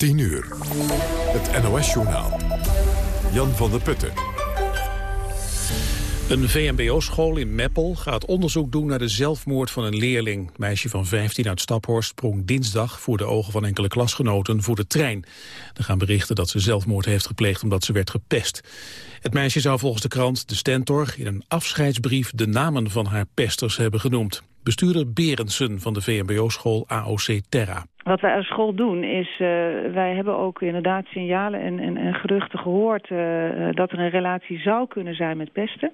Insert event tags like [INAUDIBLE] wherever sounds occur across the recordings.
10 uur. Het NOS-journaal. Jan van der Putten. Een VMBO-school in Meppel gaat onderzoek doen naar de zelfmoord van een leerling. Meisje van 15 uit Staphorst sprong dinsdag voor de ogen van enkele klasgenoten voor de trein. Er gaan berichten dat ze zelfmoord heeft gepleegd omdat ze werd gepest. Het meisje zou volgens de krant De Stentor in een afscheidsbrief de namen van haar pesters hebben genoemd. Bestuurder Berendsen van de VMBO-school AOC Terra. Wat wij als school doen is, uh, wij hebben ook inderdaad signalen en, en, en geruchten gehoord uh, dat er een relatie zou kunnen zijn met pesten.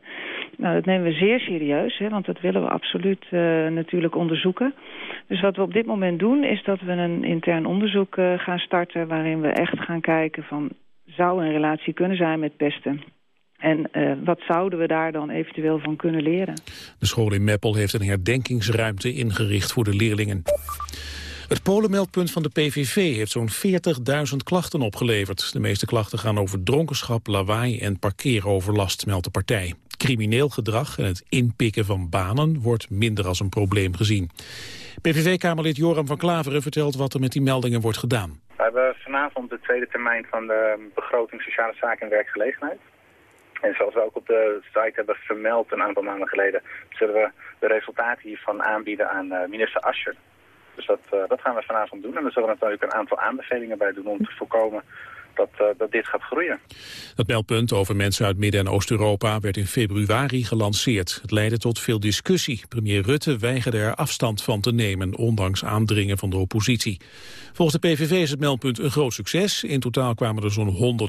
Nou, dat nemen we zeer serieus, hè, want dat willen we absoluut natuurlijk onderzoeken. Dus wat we op dit moment doen is dat we een intern onderzoek gaan starten waarin we echt gaan kijken van zou een relatie kunnen zijn met pesten. En uh, wat zouden we daar dan eventueel van kunnen leren? De school in Meppel heeft een herdenkingsruimte ingericht voor de leerlingen. Het polenmeldpunt van de PVV heeft zo'n 40.000 klachten opgeleverd. De meeste klachten gaan over dronkenschap, lawaai en parkeeroverlast, meldt de partij. Crimineel gedrag en het inpikken van banen wordt minder als een probleem gezien. PVV-kamerlid Joram van Klaveren vertelt wat er met die meldingen wordt gedaan. We hebben vanavond de tweede termijn van de begroting Sociale Zaken en Werkgelegenheid. En zoals we ook op de site hebben vermeld een aantal maanden geleden... zullen we de resultaten hiervan aanbieden aan uh, minister Ascher. Dus dat, uh, dat gaan we vanavond doen. En we zullen natuurlijk een aantal aanbevelingen bij doen om te voorkomen dat, uh, dat dit gaat groeien. Dat meldpunt over mensen uit Midden- en Oost-Europa werd in februari gelanceerd. Het leidde tot veel discussie. Premier Rutte weigerde er afstand van te nemen, ondanks aandringen van de oppositie. Volgens de PVV is het meldpunt een groot succes. In totaal kwamen er zo'n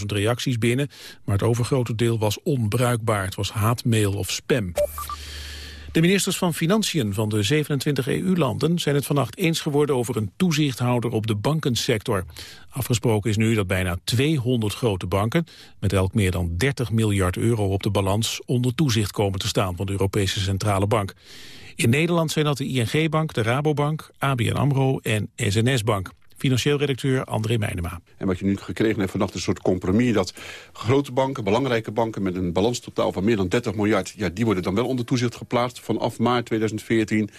175.000 reacties binnen, maar het overgrote deel was onbruikbaar. Het was haatmail of spam. De ministers van Financiën van de 27 EU-landen zijn het vannacht eens geworden over een toezichthouder op de bankensector. Afgesproken is nu dat bijna 200 grote banken, met elk meer dan 30 miljard euro op de balans, onder toezicht komen te staan van de Europese Centrale Bank. In Nederland zijn dat de ING-bank, de Rabobank, ABN AMRO en SNS-bank. Financieel redacteur André Meijnema. En wat je nu gekregen hebt vannacht een soort compromis... dat grote banken, belangrijke banken met een balanstotaal van meer dan 30 miljard... Ja, die worden dan wel onder toezicht geplaatst vanaf maart 2014.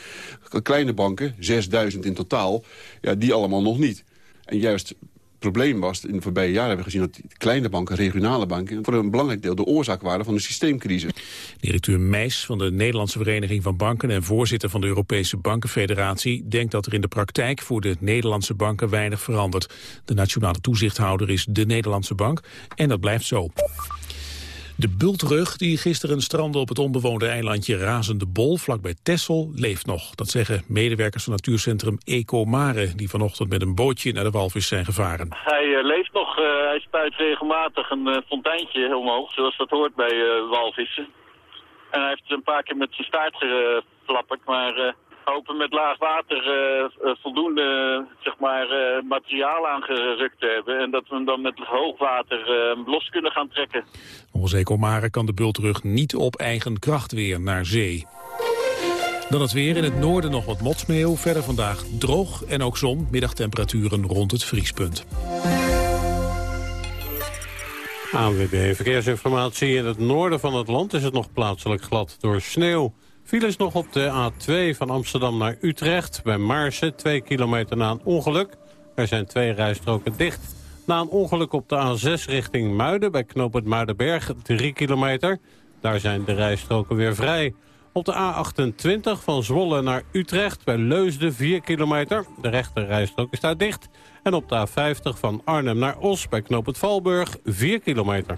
Kleine banken, 6000 in totaal, ja, die allemaal nog niet. En juist probleem was, in de voorbije jaren hebben we gezien... dat kleine banken, regionale banken... voor een belangrijk deel de oorzaak waren van de systeemcrisis. Directeur Meijs van de Nederlandse Vereniging van Banken... en voorzitter van de Europese Bankenfederatie... denkt dat er in de praktijk voor de Nederlandse banken weinig verandert. De nationale toezichthouder is de Nederlandse bank en dat blijft zo. De bultrug die gisteren strandde op het onbewoonde eilandje Razende Bol vlakbij Tessel leeft nog. Dat zeggen medewerkers van natuurcentrum Ecomare die vanochtend met een bootje naar de walvis zijn gevaren. Hij uh, leeft nog, uh, hij spuit regelmatig een uh, fonteintje omhoog zoals dat hoort bij walvissen. En hij heeft een paar keer met zijn staart geflapperd, maar hopen met laag water uh, voldoende zeg maar, uh, materiaal aangerukt te hebben. En dat we hem dan met hoog water los kunnen gaan trekken. Volgens Ecomare kan de bultrug niet op eigen kracht weer naar zee. Dan het weer. In het noorden nog wat motsneeuw. Verder vandaag droog en ook zon. Middagtemperaturen rond het vriespunt. ANWB Verkeersinformatie. In het noorden van het land is het nog plaatselijk glad door sneeuw. Files nog op de A2 van Amsterdam naar Utrecht. Bij Maarsen, 2 kilometer na een ongeluk. Er zijn twee rijstroken dicht. Na een ongeluk op de A6 richting Muiden bij knooppunt Muidenberg, 3 kilometer. Daar zijn de rijstroken weer vrij. Op de A28 van Zwolle naar Utrecht bij Leusden 4 kilometer. De rechter rijstrook is daar dicht. En op de A50 van Arnhem naar Os bij knooppunt Valburg 4 kilometer.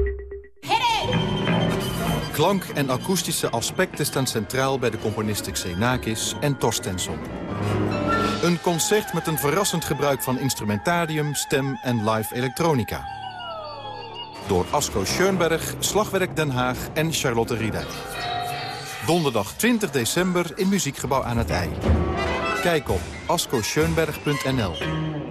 Klank en akoestische aspecten staan centraal bij de componisten Xenakis en Torstensson. Een concert met een verrassend gebruik van instrumentarium, stem en live elektronica. Door Asko Schoenberg, Slagwerk Den Haag en Charlotte Riedijk. Donderdag 20 december in Muziekgebouw aan het IJ. Kijk op ascoscheunberg.nl.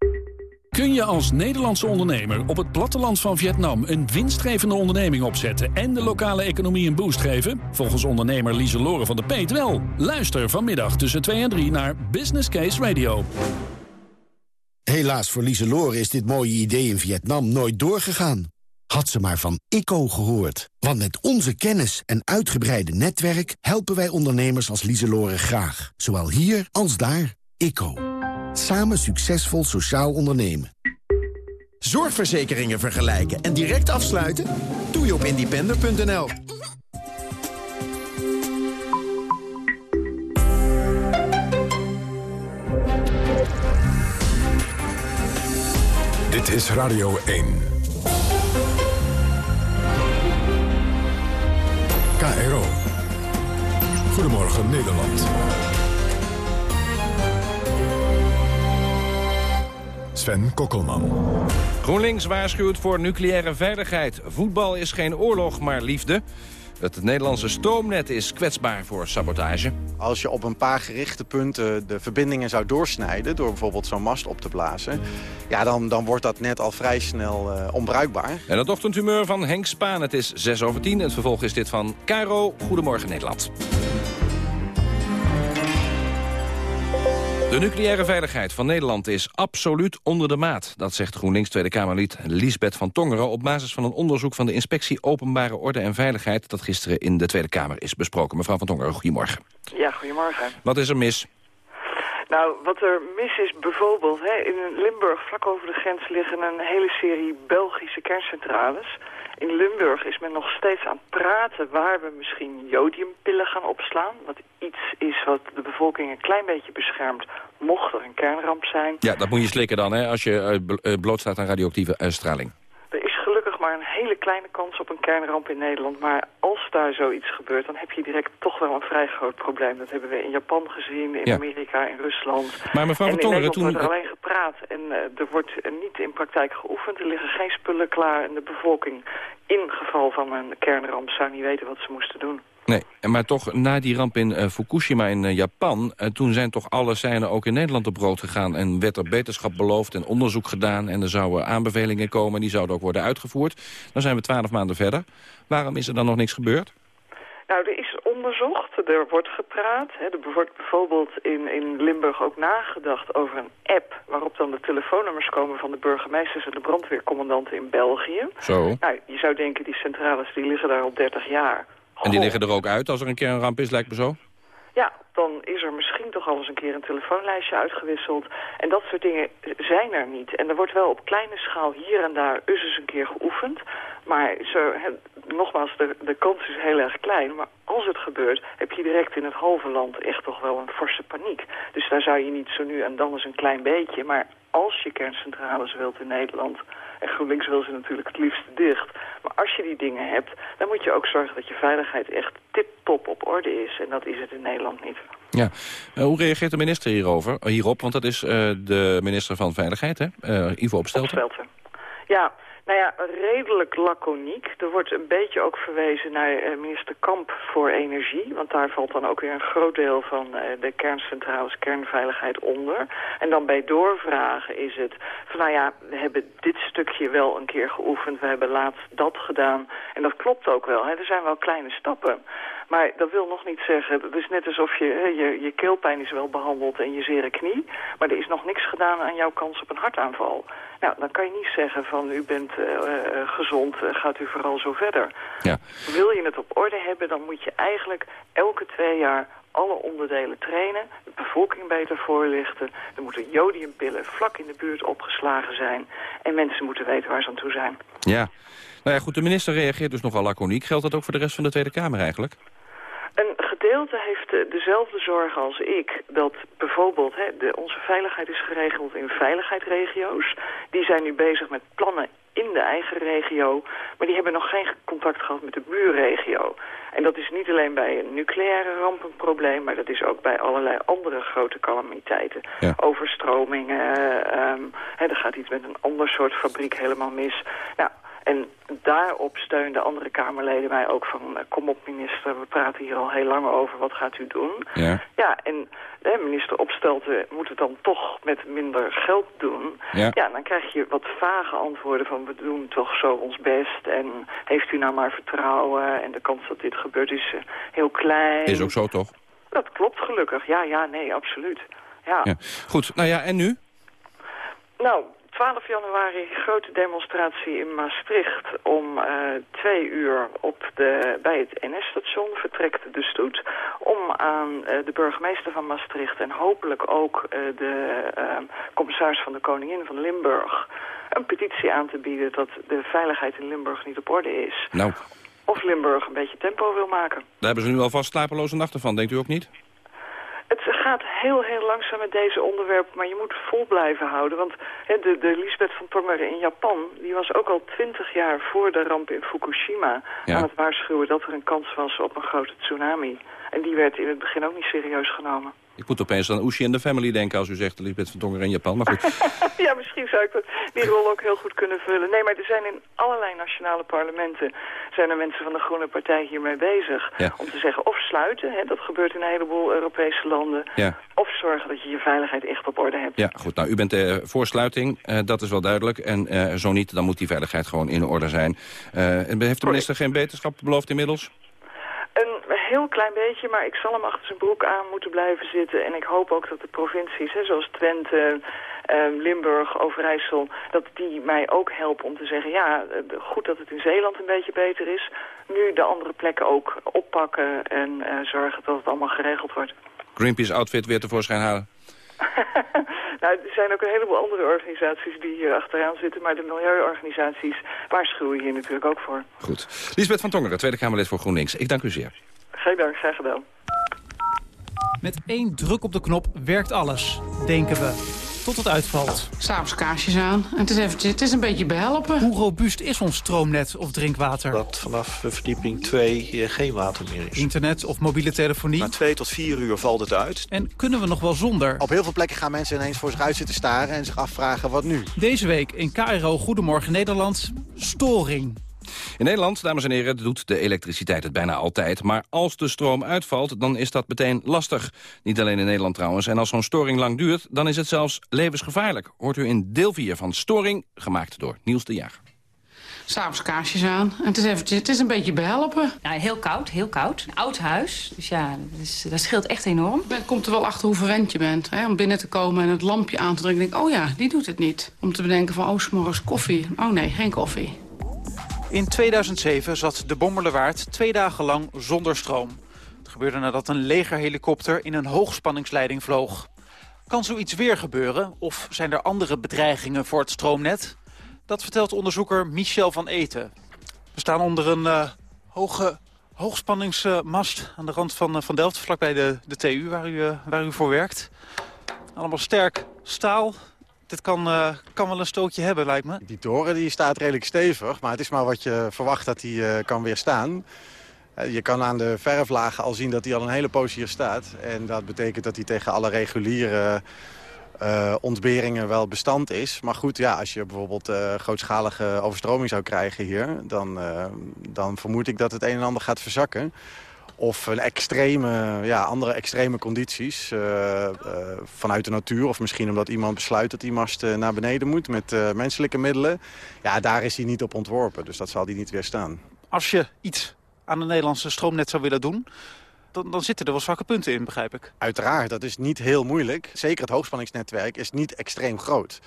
Kun je als Nederlandse ondernemer op het platteland van Vietnam... een winstgevende onderneming opzetten en de lokale economie een boost geven? Volgens ondernemer Lieselore van de Peet wel. Luister vanmiddag tussen 2 en 3 naar Business Case Radio. Helaas voor Lieselore is dit mooie idee in Vietnam nooit doorgegaan. Had ze maar van ICO gehoord. Want met onze kennis en uitgebreide netwerk... helpen wij ondernemers als Lieselore graag. Zowel hier als daar. ICO. Samen succesvol sociaal ondernemen. Zorgverzekeringen vergelijken en direct afsluiten? Doe je op independer.nl. Dit is Radio 1. KRO. Goedemorgen Nederland. Sven Kokkelman. GroenLinks waarschuwt voor nucleaire veiligheid. Voetbal is geen oorlog, maar liefde. Het Nederlandse stroomnet is kwetsbaar voor sabotage. Als je op een paar gerichte punten de verbindingen zou doorsnijden... door bijvoorbeeld zo'n mast op te blazen... Ja, dan, dan wordt dat net al vrij snel uh, onbruikbaar. En het ochtendhumeur van Henk Spaan. Het is 6 over 10. Het vervolg is dit van Caro. Goedemorgen Nederland. De nucleaire veiligheid van Nederland is absoluut onder de maat. Dat zegt GroenLinks Tweede Kamerlid Liesbeth van Tongeren... op basis van een onderzoek van de Inspectie Openbare Orde en Veiligheid... dat gisteren in de Tweede Kamer is besproken. Mevrouw van Tongeren, goedemorgen. Ja, goedemorgen. Wat is er mis? Nou, wat er mis is bijvoorbeeld... Hè, in Limburg, vlak over de grens, liggen een hele serie Belgische kerncentrales... In Limburg is men nog steeds aan het praten waar we misschien jodiumpillen gaan opslaan. Wat iets is wat de bevolking een klein beetje beschermt, mocht er een kernramp zijn. Ja, dat moet je slikken dan, hè, als je uh, blootstaat aan radioactieve uitstraling. Maar een hele kleine kans op een kernramp in Nederland. Maar als daar zoiets gebeurt, dan heb je direct toch wel een vrij groot probleem. Dat hebben we in Japan gezien, in Amerika, in Rusland. Maar mevrouw en in Tongeren, toen... wordt er alleen gepraat en uh, er wordt niet in praktijk geoefend. Er liggen geen spullen klaar en de bevolking in geval van een kernramp zou niet weten wat ze moesten doen. Nee, maar toch na die ramp in uh, Fukushima in uh, Japan... Uh, toen zijn toch alle seinen ook in Nederland op brood gegaan... en werd er beterschap beloofd en onderzoek gedaan... en er zouden aanbevelingen komen, die zouden ook worden uitgevoerd. Dan zijn we twaalf maanden verder. Waarom is er dan nog niks gebeurd? Nou, er is onderzocht, er wordt gepraat. Hè. Er wordt bijvoorbeeld in, in Limburg ook nagedacht over een app... waarop dan de telefoonnummers komen van de burgemeesters en de brandweercommandanten in België. Zo. Nou, je zou denken, die centrales die liggen daar al 30 jaar. En die liggen er ook uit als er een keer een ramp is, lijkt me zo? Ja, dan is er misschien toch al eens een keer een telefoonlijstje uitgewisseld. En dat soort dingen zijn er niet. En er wordt wel op kleine schaal hier en daar eens eens een keer geoefend. Maar zo, he, nogmaals, de, de kans is heel erg klein. Maar als het gebeurt, heb je direct in het halve land echt toch wel een forse paniek. Dus daar zou je niet zo nu en dan eens een klein beetje. Maar als je kerncentrales wilt in Nederland... En GroenLinks wil ze natuurlijk het liefst dicht. Maar als je die dingen hebt, dan moet je ook zorgen dat je veiligheid echt tip-top op orde is. En dat is het in Nederland niet. Ja. Uh, hoe reageert de minister hierover, hierop? Want dat is uh, de minister van Veiligheid, hè? Uh, Ivo Opstelten. Opstelten. Ja, nou ja, redelijk laconiek. Er wordt een beetje ook verwezen naar uh, minister Kamp voor Energie. Want daar valt dan ook weer een groot deel van uh, de kerncentrales kernveiligheid onder. En dan bij doorvragen is het van nou ja, we hebben dit stukje wel een keer geoefend. We hebben laatst dat gedaan. En dat klopt ook wel. Hè. Er zijn wel kleine stappen. Maar dat wil nog niet zeggen, het is net alsof je, je, je keelpijn is wel behandeld en je zere knie. Maar er is nog niks gedaan aan jouw kans op een hartaanval. Nou, dan kan je niet zeggen van u bent uh, uh, gezond, uh, gaat u vooral zo verder. Ja. Wil je het op orde hebben, dan moet je eigenlijk elke twee jaar alle onderdelen trainen, de bevolking beter voorlichten. Er moeten jodiumpillen vlak in de buurt opgeslagen zijn. En mensen moeten weten waar ze aan toe zijn. Ja, nou ja goed, de minister reageert dus nogal laconiek. Geldt dat ook voor de rest van de Tweede Kamer eigenlijk? Een gedeelte heeft dezelfde zorg als ik. Dat bijvoorbeeld, hè, de, onze veiligheid is geregeld in veiligheidsregio's. Die zijn nu bezig met plannen in de eigen regio, maar die hebben nog geen contact gehad met de buurregio. En dat is niet alleen bij een nucleaire ramp een probleem, maar dat is ook bij allerlei andere grote calamiteiten. Overstromingen, um, hè, er gaat iets met een ander soort fabriek helemaal mis. Nou, en daarop steunden andere Kamerleden mij ook van... Eh, kom op minister, we praten hier al heel lang over, wat gaat u doen? Ja, ja en de minister Opstelten moet het dan toch met minder geld doen. Ja. dan krijg je wat vage antwoorden van... we doen toch zo ons best en heeft u nou maar vertrouwen... en de kans dat dit gebeurt is uh, heel klein. Is ook zo, toch? Dat klopt gelukkig, ja, ja, nee, absoluut. Ja. ja. Goed, nou ja, en nu? Nou, 12 januari grote demonstratie in Maastricht om uh, twee uur op de, bij het NS-station vertrekt de stoet om aan uh, de burgemeester van Maastricht en hopelijk ook uh, de commissaris van de Koningin van Limburg een petitie aan te bieden dat de veiligheid in Limburg niet op orde is. Nou. Of Limburg een beetje tempo wil maken. Daar hebben ze nu alvast slapeloze nachten van, denkt u ook niet? Het gaat heel, heel langzaam met deze onderwerpen, maar je moet vol blijven houden. Want hè, de, de Lisbeth van Tongeren in Japan, die was ook al twintig jaar voor de ramp in Fukushima Ja. aan het waarschuwen dat er een kans was op een grote tsunami. En die werd in het begin ook niet serieus genomen. Ik moet opeens aan Oeshi en de Family denken als u zegt Lisbeth van Tongeren in Japan. Maar goed, [LAUGHS] ja, misschien zou ik dat, die rol ook heel goed kunnen vullen. Nee, maar er zijn in allerlei nationale parlementen... zijn er mensen van de Groene Partij hiermee bezig. Ja. Om te zeggen of sluiten, hè, dat gebeurt in een heleboel Europese landen... ja. of zorgen dat je je veiligheid echt op orde hebt. Ja, goed. Nou, u bent eh voor sluiting, eh, dat is wel duidelijk. En eh, zo niet, dan moet die veiligheid gewoon in orde zijn. En heeft de minister geen beterschap beloofd inmiddels? Heel klein beetje, maar ik zal hem achter zijn broek aan moeten blijven zitten. En ik hoop ook dat de provincies, hè, zoals Twente, eh, Limburg, Overijssel... dat die mij ook helpen om te zeggen... ja, eh, goed dat het in Zeeland een beetje beter is. Nu de andere plekken ook oppakken en eh, zorgen dat het allemaal geregeld wordt. Greenpeace outfit weer tevoorschijn halen. [LAUGHS] Nou, er zijn ook een heleboel andere organisaties die hier achteraan zitten... maar de milieuorganisaties waarschuwen hier natuurlijk ook voor. Goed. Lisbeth van Tongeren, Tweede Kamerlid voor GroenLinks. Ik dank u zeer. Geen dank, graag gedaan. Met één druk op de knop werkt alles, denken we. Tot het uitvalt. S'avonds kaarsjes aan. En het is, eventjes, het is een beetje behelpen. Hoe robuust is ons stroomnet of drinkwater? Dat vanaf verdieping 2 geen water meer is. Internet of mobiele telefonie? Na twee tot vier uur valt het uit. En kunnen we nog wel zonder? Op heel veel plekken gaan mensen ineens voor zich uit zitten staren... en zich afvragen wat nu. Deze week in KRO Goedemorgen Nederland, storing. In Nederland, dames en heren, doet de elektriciteit het bijna altijd. Maar als de stroom uitvalt, dan is dat meteen lastig. Niet alleen in Nederland trouwens. En als zo'n storing lang duurt, dan is het zelfs levensgevaarlijk. Hoort u in deel 4 van Storing, gemaakt door Niels de Jager. S'avonds kaarsjes aan. En het is, eventjes, het is een beetje behelpen. Nou, heel koud, heel koud. Een oud huis. Dus ja, dat, is, dat scheelt echt enorm. Je komt er wel achter hoe verwend je bent. Hè? Om binnen te komen en het lampje aan te drukken. Denk oh ja, die doet het niet. Om te bedenken van, oh, s'morgens koffie. Oh nee, geen koffie. In 2007 zat de Bommerlewaard twee dagen lang zonder stroom. Het gebeurde nadat een legerhelikopter in een hoogspanningsleiding vloog. Kan zoiets weer gebeuren? Of zijn er andere bedreigingen voor het stroomnet? Dat vertelt onderzoeker Michel van Eten. We staan onder een uh, hoge hoogspanningsmast aan de rand van, uh, van Delft... vlakbij de, de TU waar u, uh, waar u voor werkt. Allemaal sterk staal. Dit kan, kan wel een stootje hebben, lijkt me. Die toren die staat redelijk stevig, maar het is maar wat je verwacht dat die kan weerstaan. Je kan aan de verflagen al zien dat hij al een hele poos hier staat. En dat betekent dat hij tegen alle reguliere uh, ontberingen wel bestand is. Maar goed, ja, als je bijvoorbeeld uh, grootschalige overstroming zou krijgen hier... Dan, uh, dan vermoed ik dat het een en ander gaat verzakken. Of een extreme, ja, andere extreme condities vanuit de natuur. Of misschien omdat iemand besluit dat die mast naar beneden moet met menselijke middelen. Ja, daar is hij niet op ontworpen, dus dat zal hij niet weerstaan. Als je iets aan het Nederlandse stroomnet zou willen doen... Dan, dan, zitten er wel zwakke punten in, begrijp ik. Uiteraard, dat is niet heel moeilijk. Zeker het hoogspanningsnetwerk is niet extreem groot.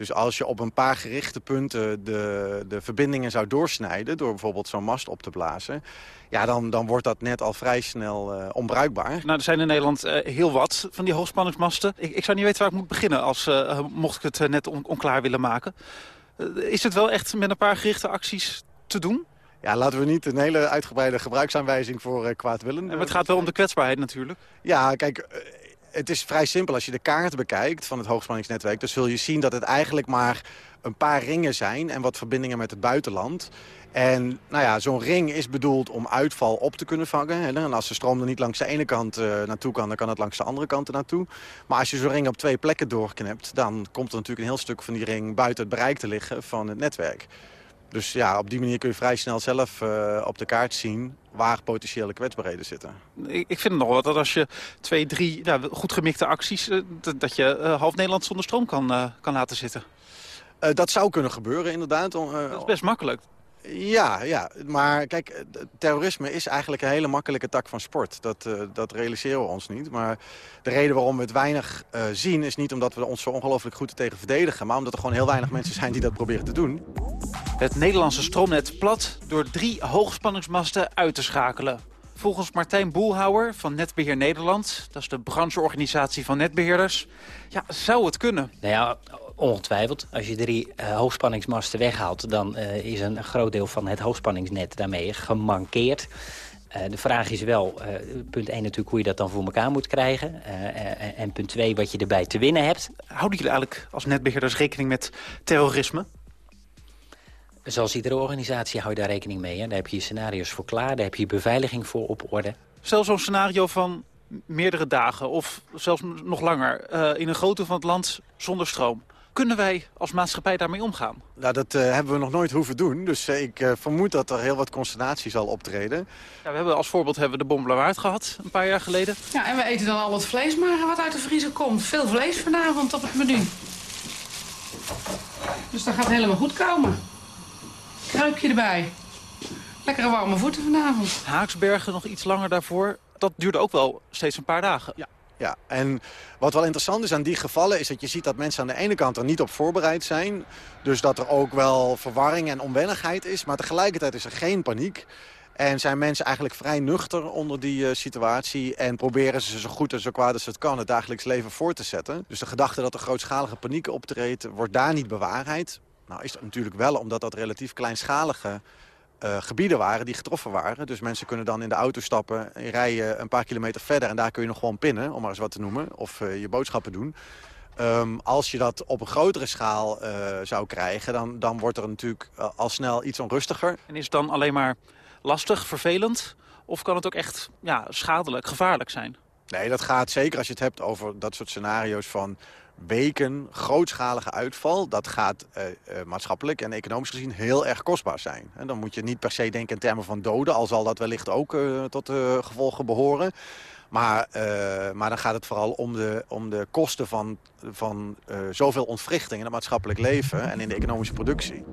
Dus als je op een paar gerichte punten de, de verbindingen zou doorsnijden... door bijvoorbeeld zo'n mast op te blazen... ja, dan, dan wordt dat net al vrij snel uh, onbruikbaar. Nou, er zijn in Nederland uh, heel wat van die hoogspanningsmasten. Ik, ik zou niet weten waar ik moet beginnen... als uh, mocht ik het net on onklaar willen maken. is het wel echt met een paar gerichte acties te doen? Ja, laten we niet een hele uitgebreide gebruiksaanwijzing voor uh, kwaad willen. Maar het gaat wel om de kwetsbaarheid natuurlijk. Ja, kijk, uh, het is vrij simpel. Als je de kaart bekijkt van het hoogspanningsnetwerk... dan zul je zien dat het eigenlijk maar een paar ringen zijn... en wat verbindingen met het buitenland. En nou ja, zo'n ring is bedoeld om uitval op te kunnen vangen. En als de stroom er niet langs de ene kant uh, naartoe kan... dan kan het langs de andere kant naartoe. Maar als je zo'n ring op twee plekken doorknipt... dan komt er natuurlijk een heel stuk van die ring buiten het bereik te liggen van het netwerk. Dus ja, op die manier kun je vrij snel zelf uh, op de kaart zien waar potentiële kwetsbaarheden zitten. Ik, ik vind het nog wel dat als je twee, drie nou, goed gemikte acties... Uh, dat je uh, half Nederland zonder stroom kan, kan laten zitten. dat zou kunnen gebeuren, inderdaad. dat is best makkelijk. Ja, ja, maar kijk, terrorisme is eigenlijk een hele makkelijke tak van sport. Dat, uh, dat realiseren we ons niet. Maar de reden waarom we het weinig uh, zien is niet omdat we ons zo ongelooflijk goed tegen verdedigen... maar omdat er gewoon heel weinig mensen zijn die dat proberen te doen. Het Nederlandse stroomnet plat door drie hoogspanningsmasten uit te schakelen. Volgens Martijn Boelhouwer van Netbeheer Nederland... dat is de brancheorganisatie van netbeheerders... ja, zou het kunnen? Nou ja, ongetwijfeld. Als je drie uh, hoogspanningsmasten weghaalt... dan uh, is een groot deel van het hoogspanningsnet daarmee gemankeerd. Uh, de vraag is wel, punt 1 natuurlijk hoe je dat dan voor elkaar moet krijgen. en punt 2 wat je erbij te winnen hebt. Houden jullie eigenlijk als netbeheerders rekening met terrorisme? Zoals iedere organisatie hou je daar rekening mee. Hè? Daar heb je scenario's voor klaar, daar heb je beveiliging voor op orde. Stel zo'n scenario van meerdere dagen of zelfs nog langer... In een groot deel van het land zonder stroom. Kunnen wij als maatschappij daarmee omgaan? Nou, dat uh, hebben we nog nooit hoeven doen. Dus uh, ik uh, vermoed dat er heel wat consternatie zal optreden. Ja, we hebben als voorbeeld hebben we de Bombelawaard gehad, een paar jaar geleden. Ja, en we eten dan al het vlees maar wat uit de vriezer komt. Veel vlees vanavond op het menu. Dus dat gaat helemaal goed komen. Kruipje erbij. Lekkere warme voeten vanavond. Haaksbergen nog iets langer daarvoor. Dat duurde ook wel steeds een paar dagen. Ja. Ja, en wat wel interessant is aan die gevallen... is dat je ziet dat mensen aan de ene kant er niet op voorbereid zijn. Dus dat er ook wel verwarring en onwennigheid is. Maar tegelijkertijd is er geen paniek. En zijn mensen eigenlijk vrij nuchter onder die uh, situatie... en proberen ze zo goed en zo kwaad als het kan het dagelijks leven voor te zetten. Dus de gedachte dat er grootschalige paniek optreedt... wordt daar niet bewaarheid. Nou is dat natuurlijk wel omdat dat relatief kleinschalige uh, gebieden waren die getroffen waren. Dus mensen kunnen dan in de auto stappen, rijden een paar kilometer verder... en daar kun je nog gewoon pinnen, om maar eens wat te noemen, of uh, je boodschappen doen. Um, als je dat op een grotere schaal uh, zou krijgen, dan, dan wordt er natuurlijk al snel iets onrustiger. En is het dan alleen maar lastig, vervelend? Of kan het ook echt ja, schadelijk, gevaarlijk zijn? Nee, dat gaat zeker als je het hebt over dat soort scenario's van weken grootschalige uitval... dat gaat uh, uh, maatschappelijk en economisch gezien heel erg kostbaar zijn. En dan moet je niet per se denken in termen van doden... al zal dat wellicht ook uh, tot de gevolgen behoren. Maar, maar dan gaat het vooral om de, om de kosten van, van zoveel ontwrichting... in het maatschappelijk leven en in de economische productie.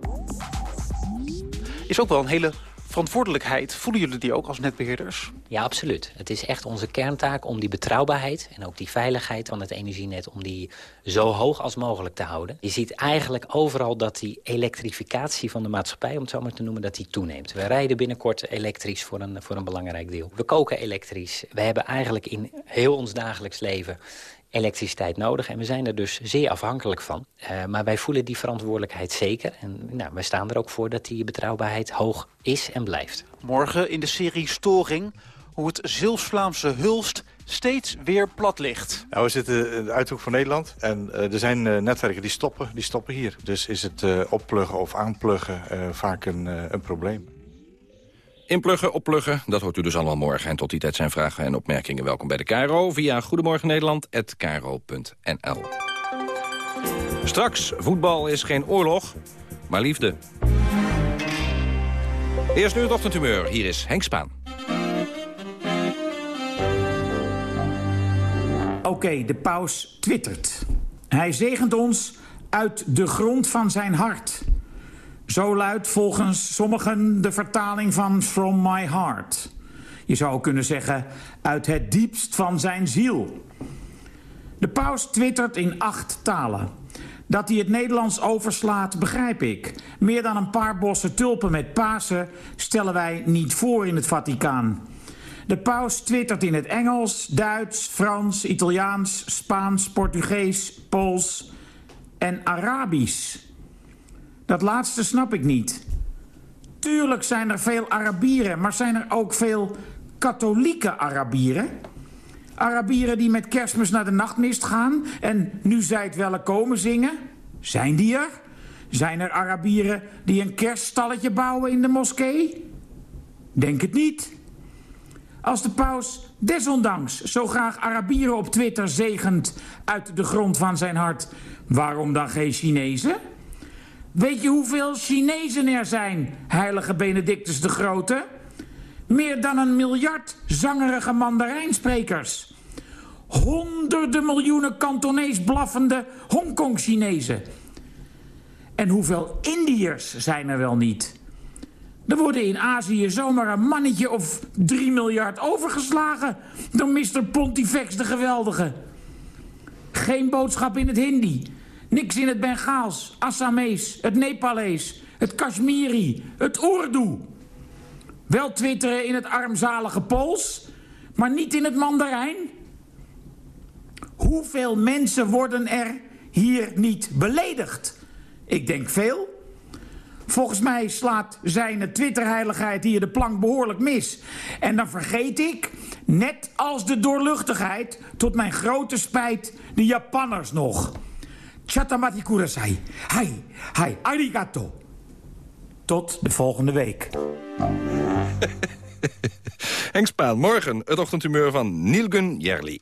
Is ook wel een hele verantwoordelijkheid. Voelen jullie die ook als netbeheerders? Ja, absoluut. Het is echt onze kerntaak om die betrouwbaarheid... en ook die veiligheid van het energienet... om die zo hoog als mogelijk te houden. Je ziet eigenlijk overal dat die elektrificatie van de maatschappij... om het zo maar te noemen, dat die toeneemt. We rijden binnenkort elektrisch voor een, voor een belangrijk deel. We koken elektrisch. We hebben eigenlijk in heel ons dagelijks leven elektriciteit nodig. En we zijn er dus zeer afhankelijk van. Uh, maar wij voelen die verantwoordelijkheid zeker. En nou, wij staan er ook voor dat die betrouwbaarheid hoog is en blijft. Morgen in de serie Storing hoe het Zeeuws-Vlaamse Hulst steeds weer plat ligt. Nou, we zitten in de Uithoek van Nederland en uh, er zijn uh, netwerken die stoppen, die stoppen hier. Dus is het uh, oppluggen of aanpluggen vaak een, een probleem. Inpluggen, oppluggen, dat hoort u dus allemaal morgen. En tot die tijd zijn vragen en opmerkingen welkom bij de KRO... via Goedemorgen Nederland@kro.nl. Straks, voetbal is geen oorlog, maar liefde. Eerst nu het ochtendhumeur, hier is Henk Spaan. Oké, de paus twittert. Hij zegent ons uit de grond van zijn hart... Zo luidt volgens sommigen de vertaling van From My Heart. Je zou kunnen zeggen uit het diepst van zijn ziel. De paus twittert in acht talen. Dat hij het Nederlands overslaat, begrijp ik. Meer dan een paar bossen tulpen met Pasen stellen wij niet voor in het Vaticaan. De paus twittert in het Engels, Duits, Frans, Italiaans, Spaans, Portugees, Pools en Arabisch. Dat laatste snap ik niet. Tuurlijk zijn er veel Arabieren, maar zijn er ook veel katholieke Arabieren? Arabieren die met kerstmis naar de nachtmist gaan en nu zij het wel komen zingen? Zijn die er? Zijn er Arabieren die een kerststalletje bouwen in de moskee? Denk het niet. Als de paus desondanks zo graag Arabieren op Twitter zegent uit de grond van zijn hart, waarom dan geen Chinezen? Weet je hoeveel Chinezen er zijn, heilige Benedictus de Grote? Meer dan een miljard zangerige mandarijnsprekers. Honderden miljoenen Kantonees blaffende Hongkong-Chinezen. En hoeveel Indiërs zijn er wel niet? Er worden in Azië zomaar een mannetje of 3 miljard overgeslagen... door Mr. Pontifex de Geweldige. Geen boodschap in het Hindi. Niks in het Bengaals, Assamees, het Nepalees, het Kashmiri, het Urdu. Wel twitteren in het armzalige Pools, maar niet in het Mandarijn. Hoeveel mensen worden er hier niet beledigd? Ik denk veel. Volgens mij slaat zijn Twitterheiligheid hier de plank behoorlijk mis. En dan vergeet ik, net als de doorluchtigheid, tot mijn grote spijt, de Japanners nog. Chatamati kurasai. Hai, hai, arigato. Tot de volgende week. [LAUGHS] Henk Spaan, morgen het ochtendhumeur van Nielgun Jerli.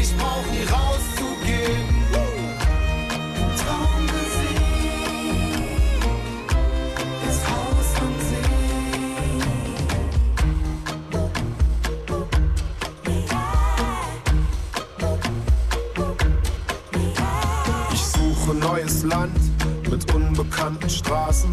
Ich brauch nie rauszugehen. Traummusik, das Haus am Ich suche neues Land mit unbekannten Straßen.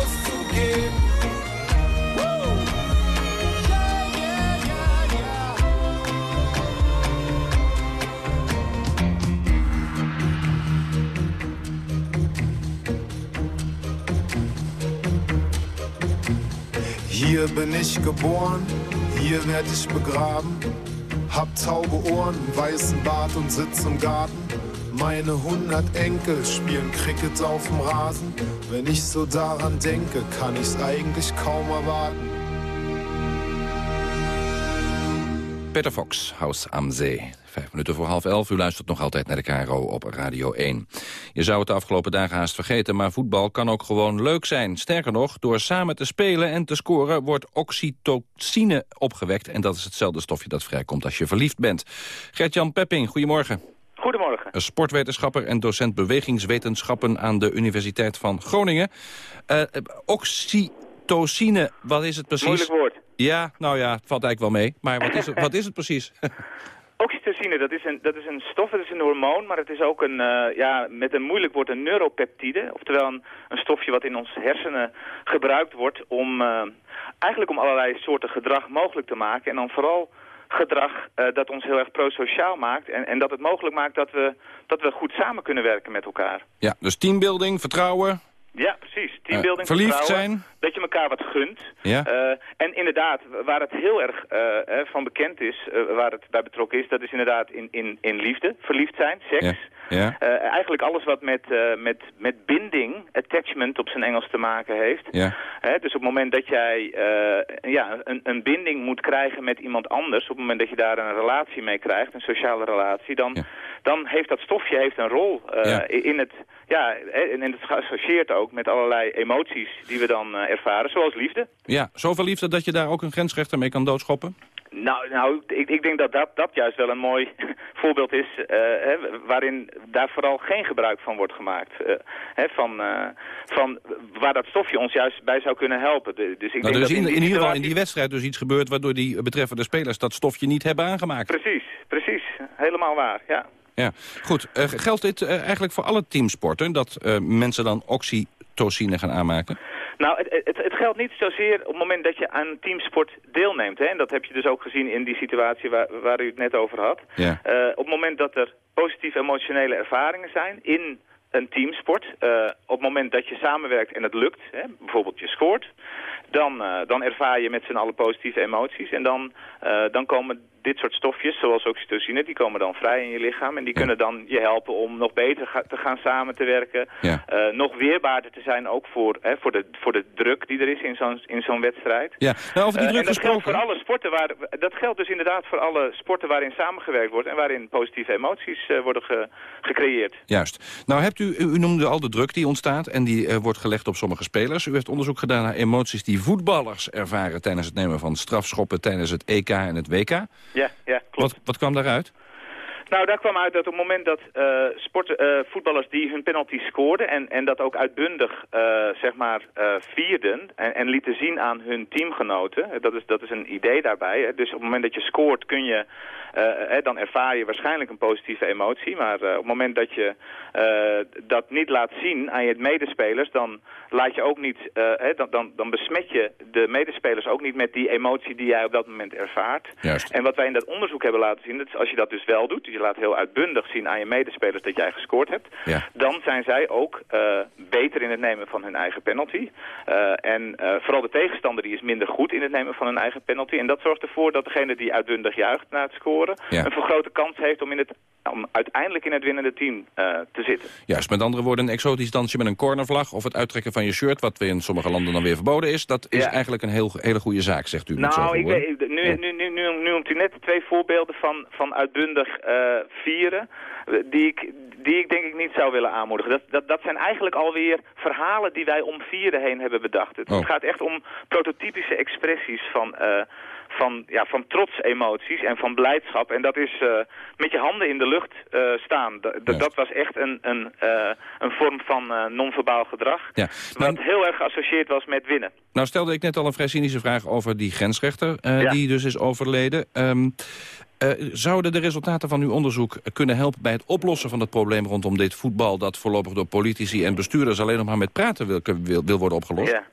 Hier bin ich geboren, hier werd ich begraben. Hab taube Ohren, weißen Bart und sitz im Garten. Meine hundert Enkel spielen Cricket auf dem Rasen. Wenn ich so daran denke, kann ich's eigentlich kaum erwarten. Peter Fox, Haus am See. Vijf minuten voor half elf. U luistert nog altijd naar de KRO op Radio 1. Je zou het de afgelopen dagen haast vergeten, maar voetbal kan ook gewoon leuk zijn. Sterker nog, door samen te spelen en te scoren wordt oxytocine opgewekt. En dat is hetzelfde stofje dat vrijkomt als je verliefd bent. Gert-Jan Pepping, goedemorgen. Goedemorgen. Een sportwetenschapper en docent bewegingswetenschappen aan de Universiteit van Groningen. Uh, oxytocine, wat is het precies? Moeilijk woord. Ja, nou ja, het valt eigenlijk wel mee. Maar wat is het, wat is het precies? [LAUGHS] [LAUGHS] Oxytocine, dat is, een, dat is een stof, dat is een hormoon, maar het is ook een, uh, ja, met een moeilijk woord een neuropeptide. Oftewel een, een stofje wat in onze hersenen gebruikt wordt om, uh, eigenlijk om allerlei soorten gedrag mogelijk te maken. En dan vooral gedrag uh, dat ons heel erg prosociaal maakt. En, en dat het mogelijk maakt dat we, dat we goed samen kunnen werken met elkaar. Ja, dus teambuilding, vertrouwen, ja, precies. Teambuilding, uh, verliefd zijn. Dat je elkaar wat gunt. Ja. Uh, en inderdaad, waar het heel erg uh, van bekend is, waar het bij betrokken is, dat is inderdaad in, in, in liefde, verliefd zijn, seks. Ja. Ja. eigenlijk alles wat met, met, met binding, attachment op zijn Engels te maken heeft. Ja. dus op het moment dat jij ja, een, een binding moet krijgen met iemand anders, op het moment dat je daar een relatie mee krijgt, een sociale relatie, dan, ja. dan heeft dat stofje heeft een rol Ja. in het... Ja, en het is geassocieerd ook met allerlei emoties die we dan ervaren, zoals liefde. Ja, zoveel liefde dat je daar ook een grensrechter mee kan doodschoppen? Nou, nou ik, ik denk dat, dat dat juist wel een mooi [LAUGHS] voorbeeld is... Uh, hè, waarin daar vooral geen gebruik van wordt gemaakt. Uh, hè, van, van waar dat stofje ons juist bij zou kunnen helpen. Dus ik nou, denk er is dat in, in, in ieder geval in die wedstrijd dus iets gebeurd... waardoor die betreffende spelers dat stofje niet hebben aangemaakt. Precies, precies. Helemaal waar, ja. Ja, goed. Geldt dit eigenlijk voor alle teamsporten... dat mensen dan oxytocine gaan aanmaken? Nou, het, het, het, geldt niet zozeer op het moment dat je aan teamsport deelneemt. Hè? En dat heb je dus ook gezien in die situatie waar, waar u het net over had. Ja. op het moment dat er positieve emotionele ervaringen zijn in een teamsport... op het moment dat je samenwerkt en het lukt, hè? bijvoorbeeld je scoort... Dan, dan ervaar je met z'n allen positieve emoties. En dan, dan komen dit soort stofjes, zoals oxytocine, die komen dan vrij in je lichaam. En die ja. kunnen dan je helpen om nog beter ga te gaan samen te werken. Ja. Uh, nog weerbaarder te zijn ook voor, hè, voor, de, voor de druk die er is in zo'n in zo'n wedstrijd. Ja, nou, over die druk uh, en dat gesproken. geldt voor alle sporten waar, dat geldt dus inderdaad voor alle sporten waarin samengewerkt wordt en waarin positieve emoties uh, worden ge, gecreëerd. Juist. Nou hebt u, u noemde al de druk die ontstaat en die wordt gelegd op sommige spelers. U heeft onderzoek gedaan naar emoties die voetballers ervaren tijdens het nemen van strafschoppen tijdens het EK en het WK. Ja, ja, klopt. Wat, wat kwam daaruit? Nou, daar kwam uit dat op het moment dat uh, sport, uh, voetballers die hun penalty scoorden... en, en dat ook uitbundig uh, zeg maar, vierden en, en lieten zien aan hun teamgenoten... dat is, dat is een idee daarbij. Hè. Dus op het moment dat je scoort kun je... Hè, dan ervaar je waarschijnlijk een positieve emotie. Maar op het moment dat je dat niet laat zien aan je medespelers... dan laat je ook niet... Hè, dan, dan, dan besmet je de medespelers ook niet met die emotie die jij op dat moment ervaart. Juist. En wat wij in dat onderzoek hebben laten zien... dat is als je dat dus wel doet... laat heel uitbundig zien aan je medespelers dat jij gescoord hebt... Ja. dan zijn zij ook uh, beter in het nemen van hun eigen penalty. Uh, en uh, vooral de tegenstander die is minder goed in het nemen van hun eigen penalty. En dat zorgt ervoor dat degene die uitbundig juicht na het scoren... Ja. een vergrote kans heeft om, in het, om uiteindelijk in het winnende team te zitten. Juist, met andere woorden een exotisch dansje met een cornervlag... of het uittrekken van je shirt, wat in sommige landen dan weer verboden is... dat is ja. eigenlijk een heel, hele goede zaak, zegt u. Nou, ik weet, nu, nu, nu, nu, nu noemt u net twee voorbeelden van, van uitbundig vieren die ik, die ik denk ik niet zou willen aanmoedigen. Dat, dat, dat zijn eigenlijk alweer verhalen die wij om vieren heen hebben bedacht. Het, oh. gaat echt om prototypische expressies van, uh, van, ja, van trotsemoties en van blijdschap. En dat is uh, met je handen in de lucht uh, staan. D ja. Dat was echt een, een, een vorm van non-verbaal gedrag. Ja. Nou, wat heel erg geassocieerd was met winnen. Nou stelde ik net al een vrij cynische vraag over die grensrechter... Ja. die dus is overleden. Um, Uh, zouden de resultaten van uw onderzoek kunnen helpen bij het oplossen van het probleem rondom dit voetbal... dat voorlopig door politici en bestuurders alleen nog maar met praten wil, wil, wil worden opgelost? Ja.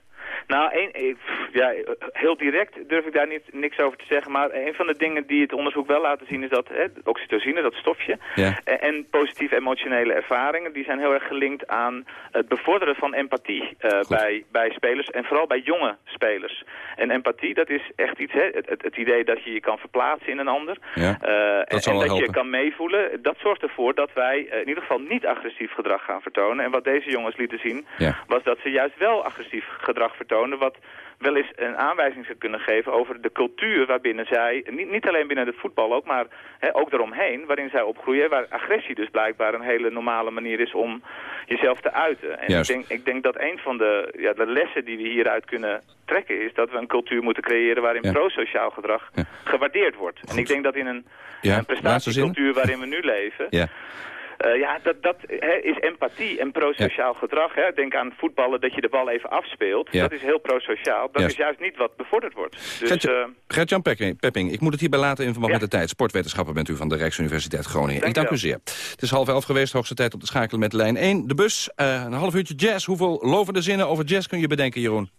Nou, een, ja, heel direct durf ik daar niet, niks over te zeggen. Maar een van de dingen die het onderzoek wel laten zien is dat hè, oxytocine, dat stofje... Ja. en positieve emotionele ervaringen... die zijn heel erg gelinkt aan het bevorderen van empathie uh, bij, bij spelers. En vooral bij jonge spelers. En empathie, dat is echt iets, hè, het, het, idee dat je je kan verplaatsen in een ander. Ja, uh, dat en, dat helpen. je kan meevoelen. Dat zorgt ervoor dat wij in ieder geval niet agressief gedrag gaan vertonen. En wat deze jongens lieten zien, ja. was dat ze juist wel agressief gedrag vertonen kronen... wat wel eens een aanwijzing zou kunnen geven over de cultuur waarbinnen zij, niet, niet alleen binnen het voetbal ook, maar hè, ook eromheen, waarin zij opgroeien, waar agressie dus blijkbaar een hele normale manier is om jezelf te uiten. En ik denk, ik denk dat een van de, ja, de lessen die we hieruit kunnen trekken is dat we een cultuur moeten creëren waarin ja. pro-sociaal gedrag gewaardeerd wordt. En ik denk dat in een, een prestatiecultuur waarin we nu leven... Ja. Uh, ja, dat, dat hè, is empathie en prosociaal ja. gedrag. Hè. Denk aan voetballen dat je de bal even afspeelt. Ja. Dat is heel prosociaal. Dat is juist niet wat bevorderd wordt. Dus, Gert-Jan uh, Pepping, Pepping, ik moet het hierbij laten in verband met de tijd. Sportwetenschapper bent u van de Rijksuniversiteit Groningen. Dank ik dank u zeer. Het is half elf geweest, hoogste tijd om te schakelen met lijn 1. De bus, uh, een half uurtje jazz. Hoeveel lovende zinnen over jazz kun je bedenken, Jeroen?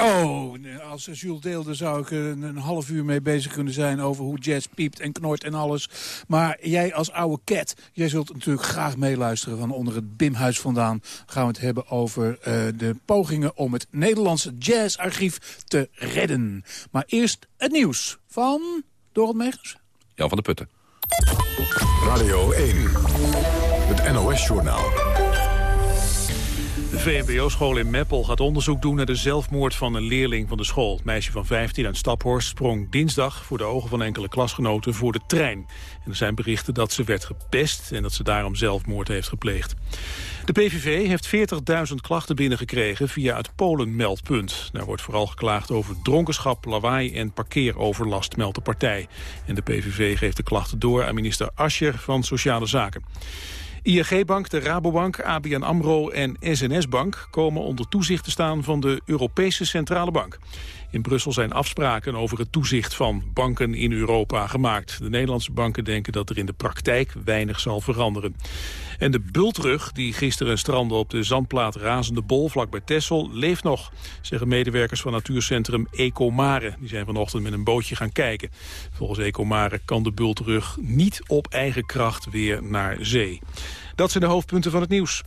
Oh, als Jules deelde zou ik een, een, half uur mee bezig kunnen zijn... over hoe jazz piept en knort en alles. Maar jij als oude cat, jij zult natuurlijk graag meeluisteren... van onder het Bimhuis vandaan gaan we het hebben over uh, de pogingen... om het Nederlandse jazzarchief te redden. Maar eerst het nieuws van Dorot Megens. Jan van der Putten. Radio 1, het NOS-journaal. De VMBO-school in Meppel gaat onderzoek doen naar de zelfmoord van een leerling van de school. Het meisje van 15 uit Staphorst sprong dinsdag voor de ogen van enkele klasgenoten voor de trein. En er zijn berichten dat ze werd gepest en dat ze daarom zelfmoord heeft gepleegd. De PVV heeft 40.000 klachten binnengekregen via het Polen-meldpunt. Daar wordt vooral geklaagd over dronkenschap, lawaai en parkeeroverlast, meldt de partij. En de PVV geeft de klachten door aan minister Ascher van Sociale Zaken. ING-bank, de Rabobank, ABN AMRO en SNS-bank komen onder toezicht te staan van de Europese Centrale Bank. In Brussel zijn afspraken over het toezicht van banken in Europa gemaakt. De Nederlandse banken denken dat er in de praktijk weinig zal veranderen. En de bultrug, die gisteren strandde op de zandplaat Razende Bol vlakbij Texel, leeft nog, zeggen medewerkers van natuurcentrum Ecomare. Die zijn vanochtend met een bootje gaan kijken. Volgens Ecomare kan de bultrug niet op eigen kracht weer naar zee. Dat zijn de hoofdpunten van het nieuws.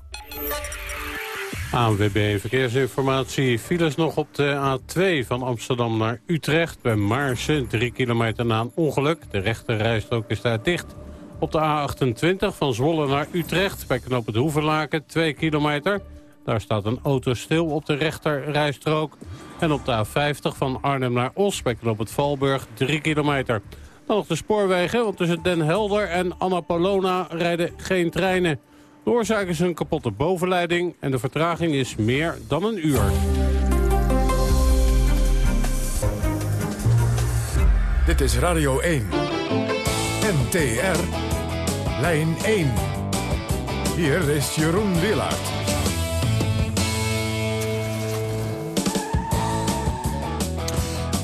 ANWB Verkeersinformatie. Files nog op de A2 van Amsterdam naar Utrecht. Bij Maarsen, drie kilometer na een ongeluk. De rechte rijstrook is daar dicht. Op de A28 van Zwolle naar Utrecht. Bij knoop het Hoevenlaken, 2 kilometer. Daar staat een auto stil op de rechter rijstrook. En op de A50 van Arnhem naar Os. Bij knoop het Valburg, 3 kilometer. Dan nog de spoorwegen, want tussen Den Helder en Annapolona rijden geen treinen. De oorzaak is een kapotte bovenleiding en de vertraging is meer dan een uur. Dit is Radio 1. NTR. Lijn 1. Hier is Jeroen Willaert.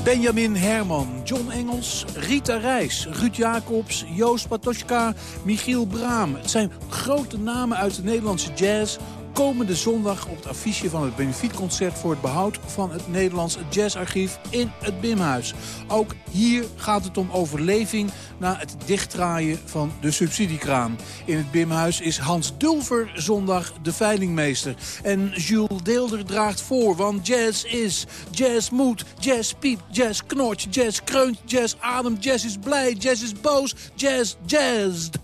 Benjamin Herman, John Engels, Rita Reis, Ruud Jacobs, Joost Patochka, Michiel Braam. Het zijn grote namen uit de Nederlandse jazz komende zondag op het affiche van het benefietconcert... voor het behoud van het Nederlands Jazzarchief in het Bimhuis. Ook hier gaat het om overleving na het dichtdraaien van de subsidiekraan. In het Bimhuis is Hans Dulver zondag de veilingmeester. En Jules Deelder draagt voor, want jazz is, jazz moet, jazz piept, jazz knort, jazz kreunt, jazz adem, jazz is blij, jazz is boos, jazz jazzed.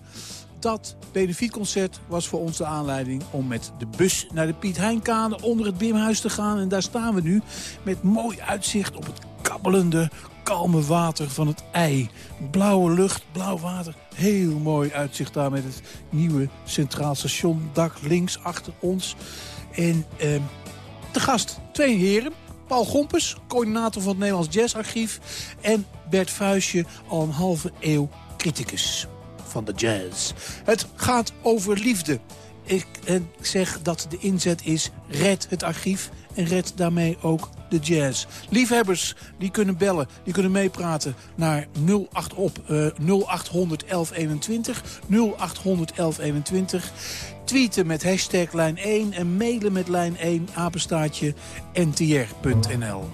Dat benefietconcert was voor ons de aanleiding om met de bus naar de Piet Heinkade onder het Bimhuis te gaan. En daar staan we nu met mooi uitzicht op het kabbelende, kalme water van het ei. Blauwe lucht, blauw water. Heel mooi uitzicht daar met het nieuwe Centraal Station. Dak links achter ons. En eh, de gast, twee heren. Paul Gompes, coördinator van het Nederlands Jazzarchief. En Bert Vuistje, al een halve eeuw criticus van de jazz. Het gaat over liefde. Ik zeg dat de inzet is red het archief en red daarmee ook de jazz. Liefhebbers die kunnen bellen, die kunnen meepraten naar 08 op uh, 0800 1121. 0800 1121. Tweeten met hashtag lijn 1 en mailen met lijn 1 apenstaatje ntr.nl.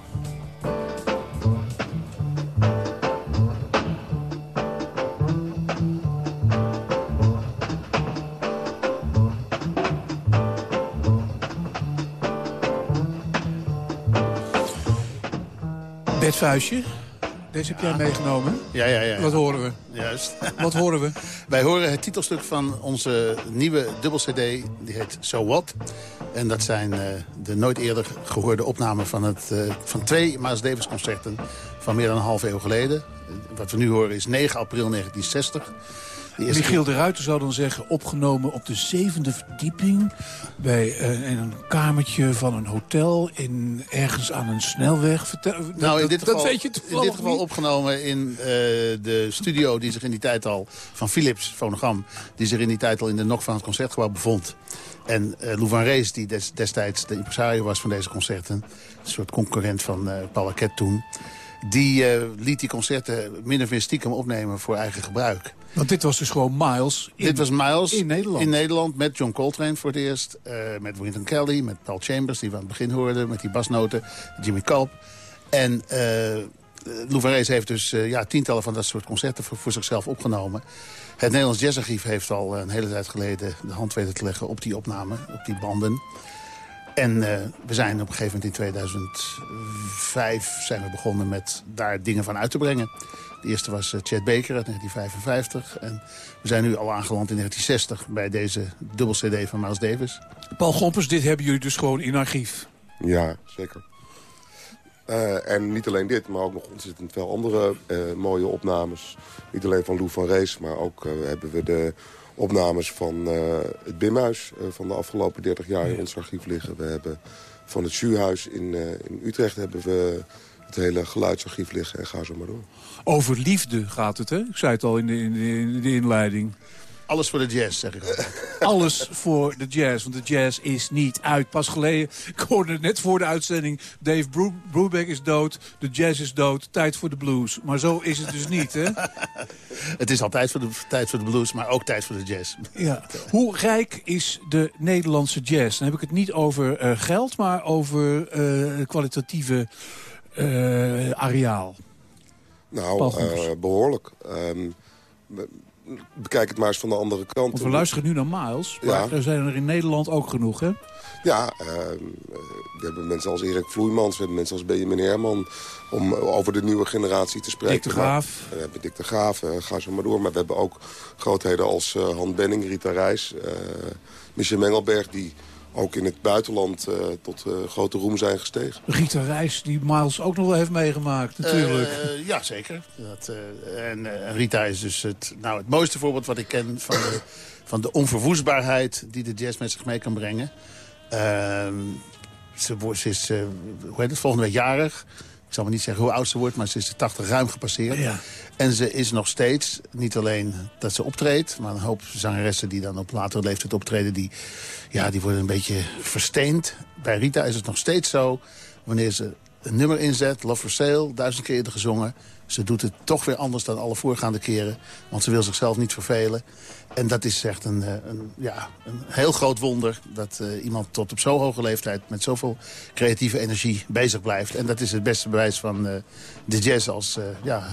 Bert Vuistje, deze heb jij meegenomen. Ja, ja, ja. Wat horen we? Juist. [LAUGHS] Wat horen we? Wij horen het titelstuk van onze nieuwe dubbel-cd. Die heet So What. En dat zijn de nooit eerder gehoorde opnamen van, het, van twee Miles Davis concerten van meer dan een half eeuw geleden. Wat we nu horen is 9 april 1960. Michiel de Ruiter zou dan zeggen... opgenomen op de zevende verdieping... bij uh, in een kamertje van een hotel... In, ergens aan een snelweg. Vertel, nou, in dit, dat, geval, weet je in dit geval opgenomen in uh, de studio... die zich in die tijd al van Philips Fonogram... die zich in die tijd al in de nok van het Concertgebouw bevond. En uh, Lou van Rees, die des, destijds de impresario was van deze concerten... een soort concurrent van uh, Paul Arquette toen... die uh, liet die concerten min of meer stiekem opnemen voor eigen gebruik. Want dit was dus gewoon Miles in, dit was Miles in Nederland. In Nederland met John Coltrane voor het eerst. Uh, met Wynton Kelly, met Paul Chambers, die we aan het begin hoorden. Met die basnoten, Jimmy Culp. En uh, Lou heeft dus uh, ja, tientallen van dat soort concerten voor, voor, zichzelf opgenomen. Het Nederlands Jazzarchief heeft al een hele tijd geleden de hand weten te leggen op die opname, op die banden. En uh, we zijn op een gegeven moment in 2005 zijn we begonnen met daar dingen van uit te brengen. De eerste was uh, Chet Baker uit 1955. En we zijn nu al aangeland in 1960 bij deze dubbel cd van Miles Davis. Paul Gompers, dit hebben jullie dus gewoon in archief? Ja, zeker. Uh, en niet alleen dit, maar ook nog ontzettend veel andere uh, mooie opnames. Niet alleen van Lou van Rees, maar ook uh, hebben we de opnames van het Bimhuis... van de afgelopen 30 jaar in ons archief liggen. We hebben van het Schuurhuis in, in Utrecht hebben we het hele geluidsarchief liggen en ga zo maar door. Over liefde gaat het, hè? Ik zei het al in de, in de, in de inleiding. Alles voor de jazz, zeg ik altijd. [LAUGHS] Alles voor de jazz, want de jazz is niet uit. Pas geleden, ik hoorde net voor de uitzending... Dave Bru Brubeck is dood, de jazz is dood, tijd voor de blues. Maar zo is het dus niet, hè? [LAUGHS] het is altijd voor de, tijd voor de blues, maar ook tijd voor de jazz. Ja. [LAUGHS] Hoe rijk is de Nederlandse jazz? Dan heb ik het niet over uh, geld, maar over uh, kwalitatieve uh, areaal. Nou, uh, behoorlijk. Um, bekijk het maar eens van de andere kant. Want we luisteren nu naar Miles, maar ja. er zijn er in Nederland ook genoeg, hè? Ja, uh, we hebben mensen als Erik Vloeimans, we hebben mensen als Benjamin Herman... om over de nieuwe generatie te spreken. Dick de Graaf. We hebben Dick de Graaf, uh, ga zo maar door. Maar we hebben ook grootheden als uh, Han Benning, Rita Reis, Michel Mengelberg... die ook in het buitenland uh, tot uh, grote roem zijn gestegen. Rita Reis, die Miles ook nog wel heeft meegemaakt, natuurlijk. Uh, ja, zeker. Dat, en Rita is dus het, nou, het mooiste voorbeeld wat ik ken... van de, van de onverwoestbaarheid die de jazz met zich mee kan brengen. Ehm, ze, ze is, hoe heet het, volgende week jarig. Ik zal maar niet zeggen hoe oud ze wordt, maar ze is de 80 ruim gepasseerd. Ja. En ze is nog steeds, niet alleen dat ze optreedt... maar een hoop zangeressen die dan op latere leeftijd optreden... die, ja, die worden een beetje versteend. Bij Rita is het nog steeds zo, wanneer ze een nummer inzet... Love for Sale, duizend keer gezongen... ze doet het toch weer anders dan alle voorgaande keren... want ze wil zichzelf niet vervelen. En dat is echt een, een ja, een heel groot wonder... dat uh, iemand tot op zo'n hoge leeftijd met zoveel creatieve energie bezig blijft. En dat is het beste bewijs van uh, de jazz als... Ja,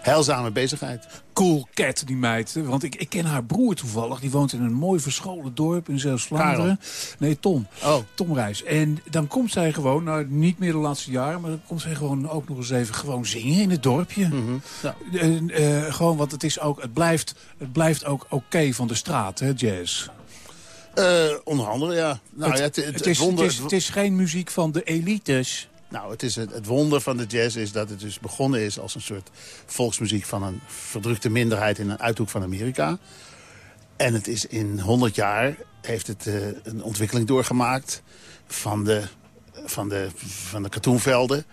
heilzame bezigheid. Cool cat, die meid. Want ik, ik ken haar broer toevallig. Die woont in een mooi verscholen dorp in Zeeuws-Vlaanderen. Nee, Tom. Oh. Tom Reis. En dan komt zij gewoon, nou niet meer de laatste jaren... maar dan komt zij gewoon ook nog eens even gewoon zingen in het dorpje. Mm -hmm. ja. en, uh, gewoon, want het, is ook, het, blijft, het blijft ook oké okay van de straat, hè, jazz. Uh, onder andere, ja. Nou, het, ja, het, het, het, is, wonder... het, is, het is geen muziek van de elites. Nou, het, is het, wonder van de jazz is dat het dus begonnen is als een soort volksmuziek van een verdrukte minderheid in een uithoek van Amerika. En het is in 100 jaar heeft het uh, een ontwikkeling doorgemaakt van de, van de, van de katoenvelden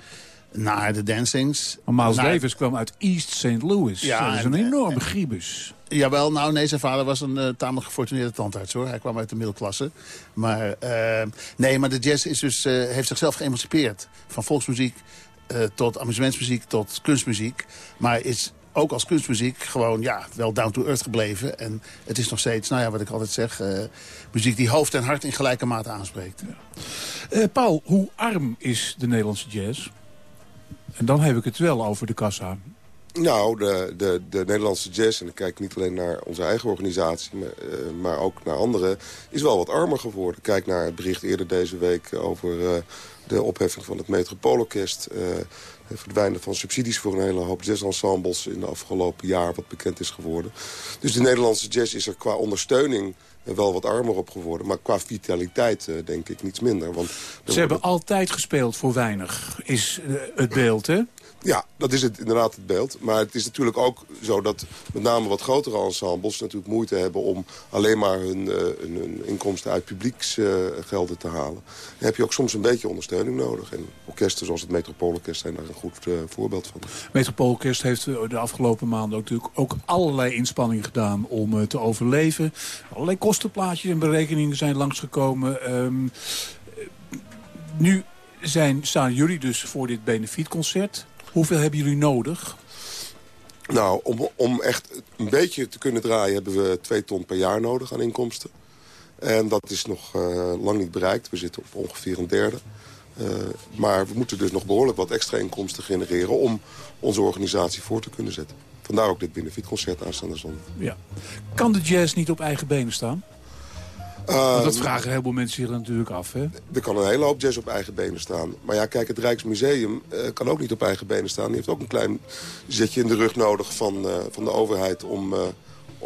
naar de dancings. Maar Miles naar... Davis kwam uit East St. Louis. Ja, dat is een enorme griebus. Jawel, nou nee, zijn vader was een uh, tamelijk gefortuneerde tandarts hoor. Hij kwam uit de middelklasse. Maar uh, nee, maar de jazz is dus, uh, heeft zichzelf geëmancipeerd. Van volksmuziek tot amusementsmuziek tot kunstmuziek. Maar is ook als kunstmuziek gewoon ja, wel down to earth gebleven. En het is nog steeds, nou ja, wat ik altijd zeg... muziek die hoofd en hart in gelijke mate aanspreekt. Ja. Paul, hoe arm is de Nederlandse jazz? En dan heb ik het wel over de kassa. Nou, de, de, de Nederlandse jazz, en ik kijk niet alleen naar onze eigen organisatie... maar, uh, maar ook naar anderen, is wel wat armer geworden. Kijk naar het bericht eerder deze week over uh, de opheffing van het Metropoolorkest... Uh, het verdwijnen van subsidies voor een hele hoop jazzensembles in de afgelopen jaar... wat bekend is geworden. Dus de Nederlandse jazz is er qua ondersteuning wel wat armer op geworden. Maar qua vitaliteit denk ik niets minder. Want Ze hebben altijd gespeeld voor weinig, is het beeld, hè? Ja, dat is het, inderdaad het beeld. Maar het is natuurlijk ook zo dat met name wat grotere ensembles... natuurlijk moeite hebben om alleen maar hun, hun inkomsten uit publieksgelden te halen. Dan heb je ook soms een beetje ondersteuning nodig. En orkesten zoals het Metropoolorkest zijn daar een goed uh, voorbeeld van. Metropoolorkest heeft de afgelopen maanden ook, natuurlijk ook allerlei inspanningen gedaan om te overleven. Allerlei kostenplaatjes en berekeningen zijn langsgekomen. Um, nu zijn, staan jullie dus voor dit benefietconcert... Hoeveel hebben jullie nodig? Nou, om, om echt een beetje te kunnen draaien... hebben we twee ton per jaar nodig aan inkomsten. En dat is nog uh, lang niet bereikt. We zitten op ongeveer een derde. Uh, maar we moeten dus nog behoorlijk wat extra inkomsten genereren... om onze organisatie voor te kunnen zetten. Vandaar ook dit benefietconcert aanstaande zondag. Ja. Kan de jazz niet op eigen benen staan? Uh, dat vragen een heleboel mensen zich natuurlijk af. Hè? Er kan een hele hoop jazz op eigen benen staan. Maar ja, kijk, het Rijksmuseum uh, kan ook niet op eigen benen staan. Die heeft ook een klein zetje in de rug nodig van, uh, van de overheid... om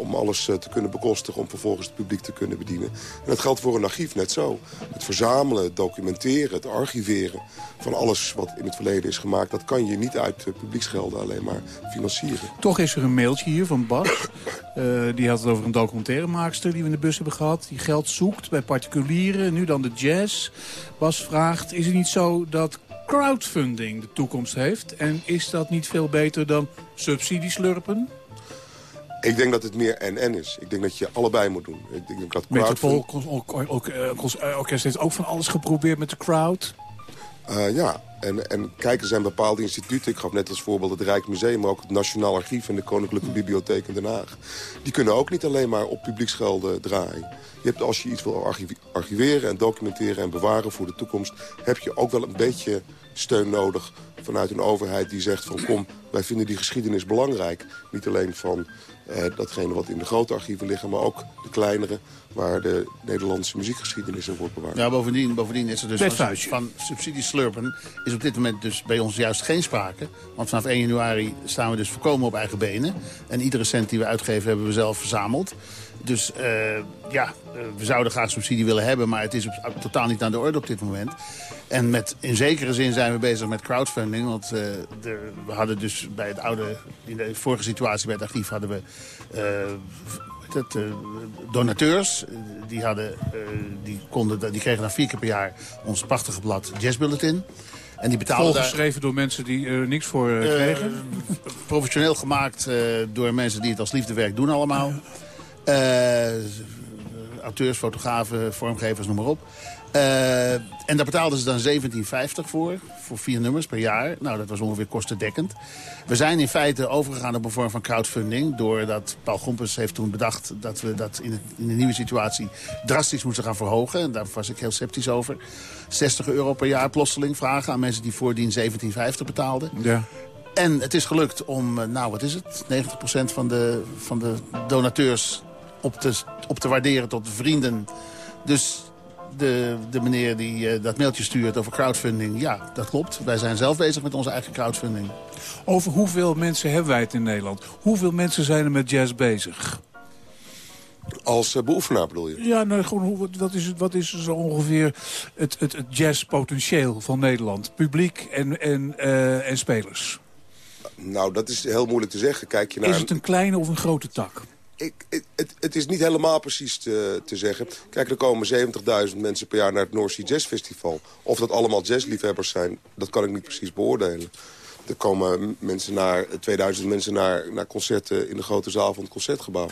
om alles te kunnen bekostigen, om vervolgens het publiek te kunnen bedienen. En dat geldt voor een archief net zo. Het verzamelen, het documenteren, het archiveren van alles wat in het verleden is gemaakt... dat kan je niet uit publieksgelden alleen maar financieren. Toch is er een mailtje hier van Bas. [COUGHS] Uh, die had het over een documentairemaakster die we in de bus hebben gehad. Die geld zoekt bij particulieren, nu dan de jazz. Bas vraagt, is het niet zo dat crowdfunding de toekomst heeft? En is dat niet veel beter dan subsidieslurpen? Ik denk dat het meer en-en is. Ik denk dat je allebei moet doen. Ik denk dat Orkest heeft ook van alles geprobeerd met de crowd. Uh, ja, en, en kijk, er zijn bepaalde instituten. Ik gaf net als voorbeeld het Rijksmuseum, maar ook het Nationaal Archief en de Koninklijke Bibliotheek in Den Haag. Die kunnen ook niet alleen maar op publieksgelden draaien. Je hebt, als je iets wil archiveren en documenteren en bewaren voor de toekomst... heb je ook wel een beetje steun nodig vanuit een overheid die zegt van... kom, wij vinden die geschiedenis belangrijk. Niet alleen van eh, datgene wat in de grote archieven liggen, maar ook de kleinere... waar de Nederlandse muziekgeschiedenis in wordt bewaard. Ja, bovendien, bovendien is er dus van, van subsidieslurpen... is op dit moment dus bij ons juist geen sprake. Want vanaf 1 januari staan we dus voorkomen op eigen benen. En iedere cent die we uitgeven hebben we zelf verzameld. Dus uh, ja, uh, we zouden graag subsidie willen hebben... maar het is op, totaal niet aan de orde op dit moment. En met, in zekere zin zijn we bezig met crowdfunding. Want uh, de, we hadden dus bij het oude... in de vorige situatie bij het archief hadden we... Het, donateurs, die, hadden, die, konden, die kregen dan vier keer per jaar ons prachtige blad Jazz Bulletin. En die betaalden Volgeschreven daar, door mensen die er niks voor kregen? professioneel gemaakt door mensen die het als liefdewerk doen allemaal. Auteurs, fotografen, vormgevers, noem maar op. Uh, en daar betaalden ze dan 17,50 voor, voor vier nummers per jaar. Nou, dat was ongeveer kostendekkend. We zijn in feite overgegaan op een vorm van crowdfunding... doordat Paul Gompers heeft toen bedacht dat we dat in, de nieuwe situatie drastisch moesten gaan verhogen. En daar was ik heel sceptisch over. 60 euro per jaar plotseling vragen aan mensen die voordien 17,50 betaalden. Ja. En het is gelukt om, nou wat is het, 90% van de, van de donateurs op te, op te waarderen tot vrienden. Dus de, de meneer die uh, dat mailtje stuurt over crowdfunding. Ja, dat klopt. Wij zijn zelf bezig met onze eigen crowdfunding. Over hoeveel mensen hebben wij het in Nederland? Hoeveel mensen zijn er met jazz bezig? Als uh, beoefenaar bedoel je? Ja, nou, gewoon, wat is, wat is zo ongeveer het, het, het jazzpotentieel van Nederland? Publiek en, en, uh, en spelers? Nou, dat is heel moeilijk te zeggen. Kijk je naar... Is het een kleine of een grote tak? Het, het, is niet helemaal precies te, te zeggen. Kijk, er komen 70.000 mensen per jaar naar het North Sea Jazz Festival. Of dat allemaal jazzliefhebbers zijn, dat kan ik niet precies beoordelen. Er komen mensen naar, 2000 mensen naar, naar concerten in de grote zaal van het Concertgebouw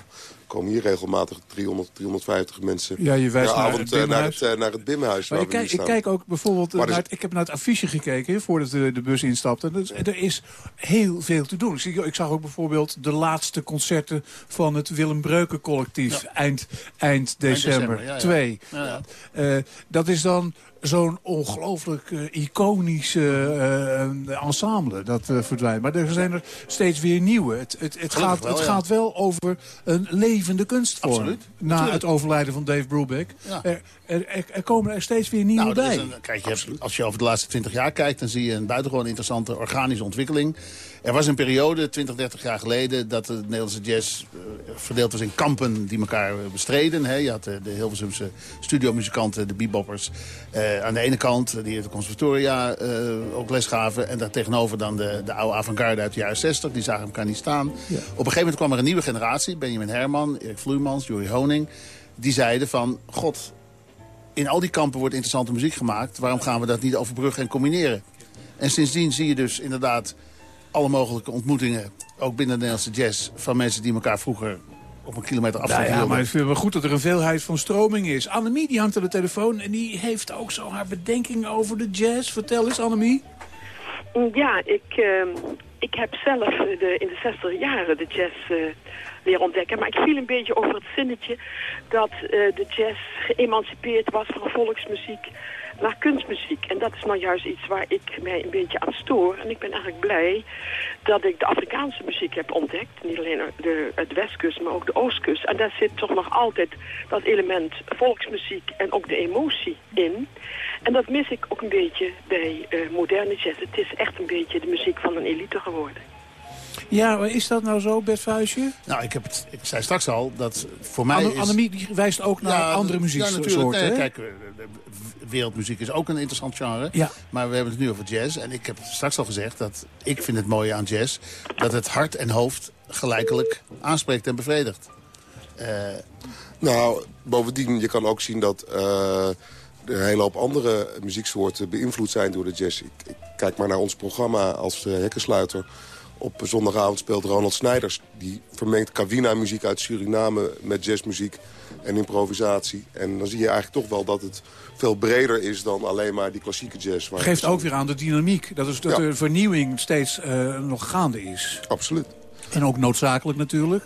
komen hier regelmatig 300, 350 mensen ja, je wijst naar, avond, het, naar, het, naar het Bimhuis. Maar ik, kijk, ik kijk ook bijvoorbeeld, naar het, ik heb naar het affiche gekeken voordat de, de bus instapte. Dus, er is heel veel te doen. Ik, ik zag ook bijvoorbeeld de laatste concerten van het Willem Breuken collectief eind, eind december. 2. Uh, dat is dan zo'n ongelooflijk uh, iconische uh, ensemble dat uh, verdwijnt. Maar er zijn er steeds weer nieuwe. Het, het, het, gaat, wel, het ja. gaat wel over een levende kunstvorm. Absoluut. Na het overlijden van Dave Brubeck. Ja. Er, er, er, komen er steeds weer nieuwe nou, bij. Een, kijk, je hebt, als je over de laatste 20 jaar kijkt... dan zie je een buitengewoon interessante organische ontwikkeling. Er was een periode, 20, 30 jaar geleden... dat de Nederlandse jazz uh, verdeeld was in kampen die elkaar bestreden. Hè. Je had de, de Hilversumse studiomuzikanten, de beboppers... Uh, aan de ene kant, die de conservatoria uh, ook les gaven... en daar tegenover dan de, de oude avant-garde uit de jaren 60. Die zagen elkaar niet staan. Ja. Op een gegeven moment kwam er een nieuwe generatie. Benjamin Herman, Erik Vloeimans, Jorie Honing. Die zeiden van, god, in al die kampen wordt interessante muziek gemaakt. Waarom gaan we dat niet overbruggen en combineren? En sindsdien zie je dus inderdaad alle mogelijke ontmoetingen... ook binnen de Nederlandse jazz... van mensen die elkaar vroeger op een kilometer afstand nou ja, maar ik vind het wel goed dat er een veelheid van stroming is. Annemie die hangt aan de telefoon en die heeft ook zo haar bedenkingen over de jazz. Vertel eens, Annemie. Ja, ik, uh, ik heb zelf de, in de 60 jaren de jazz uh, leren ontdekken. Maar ik viel een beetje over het zinnetje dat uh, de jazz geëmancipeerd was van volksmuziek naar kunstmuziek. En dat is nou juist iets waar ik mij een beetje aan stoor. En ik ben eigenlijk blij dat ik de Afrikaanse muziek heb ontdekt. Niet alleen de, het westkust, maar ook de oostkust. En daar zit toch nog altijd dat element volksmuziek en ook de emotie in. En dat mis ik ook een beetje bij uh, moderne jazz. Het is echt een beetje de muziek van een elite geworden. Ja, maar is dat nou zo, Bert Vuijsje? Nou, ik, heb het, ik zei straks al dat voor mij Anne, is... Annemie die wijst ook naar ja, andere muzieksoorten. Ja, natuurlijk. Nee, kijk, wereldmuziek is ook een interessant genre. Ja. Maar we hebben het nu over jazz. En ik heb straks al gezegd dat ik vind het mooie aan jazz... dat het hart en hoofd gelijkelijk aanspreekt en bevredigt. Uh, nou, bovendien, je kan ook zien dat... Uh, een hele hoop andere muzieksoorten beïnvloed zijn door de jazz. Ik, ik kijk maar naar ons programma als uh, hekkensluiter. Op zondagavond speelt Ronald Snijders. Die vermengt kawina-muziek uit Suriname met jazzmuziek en improvisatie. En dan zie je eigenlijk toch wel dat het veel breder is dan alleen maar die klassieke jazz. Geeft ook weer aan de dynamiek. Dat, is, dat ja. de vernieuwing steeds uh, nog gaande is. Absoluut. En ook noodzakelijk natuurlijk.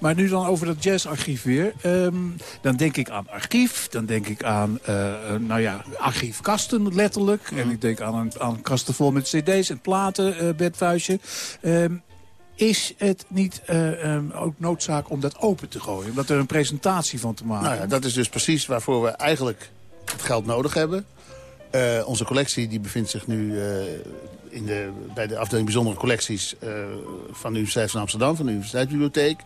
Maar nu dan over dat jazzarchief weer. Um, dan denk ik aan archief. Dan denk ik aan, uh, nou ja, archiefkasten letterlijk. En ik denk aan, aan kasten vol met cd's en platen, uh, Bert Vuistje. Um, is het niet um, ook noodzaak om dat open te gooien? Om er een presentatie van te maken? Nou ja, dat is dus precies waarvoor we eigenlijk het geld nodig hebben. Uh, onze collectie die bevindt zich nu uh, in de, bij de afdeling bijzondere collecties uh, van de Universiteit van Amsterdam, van de Universiteitsbibliotheek.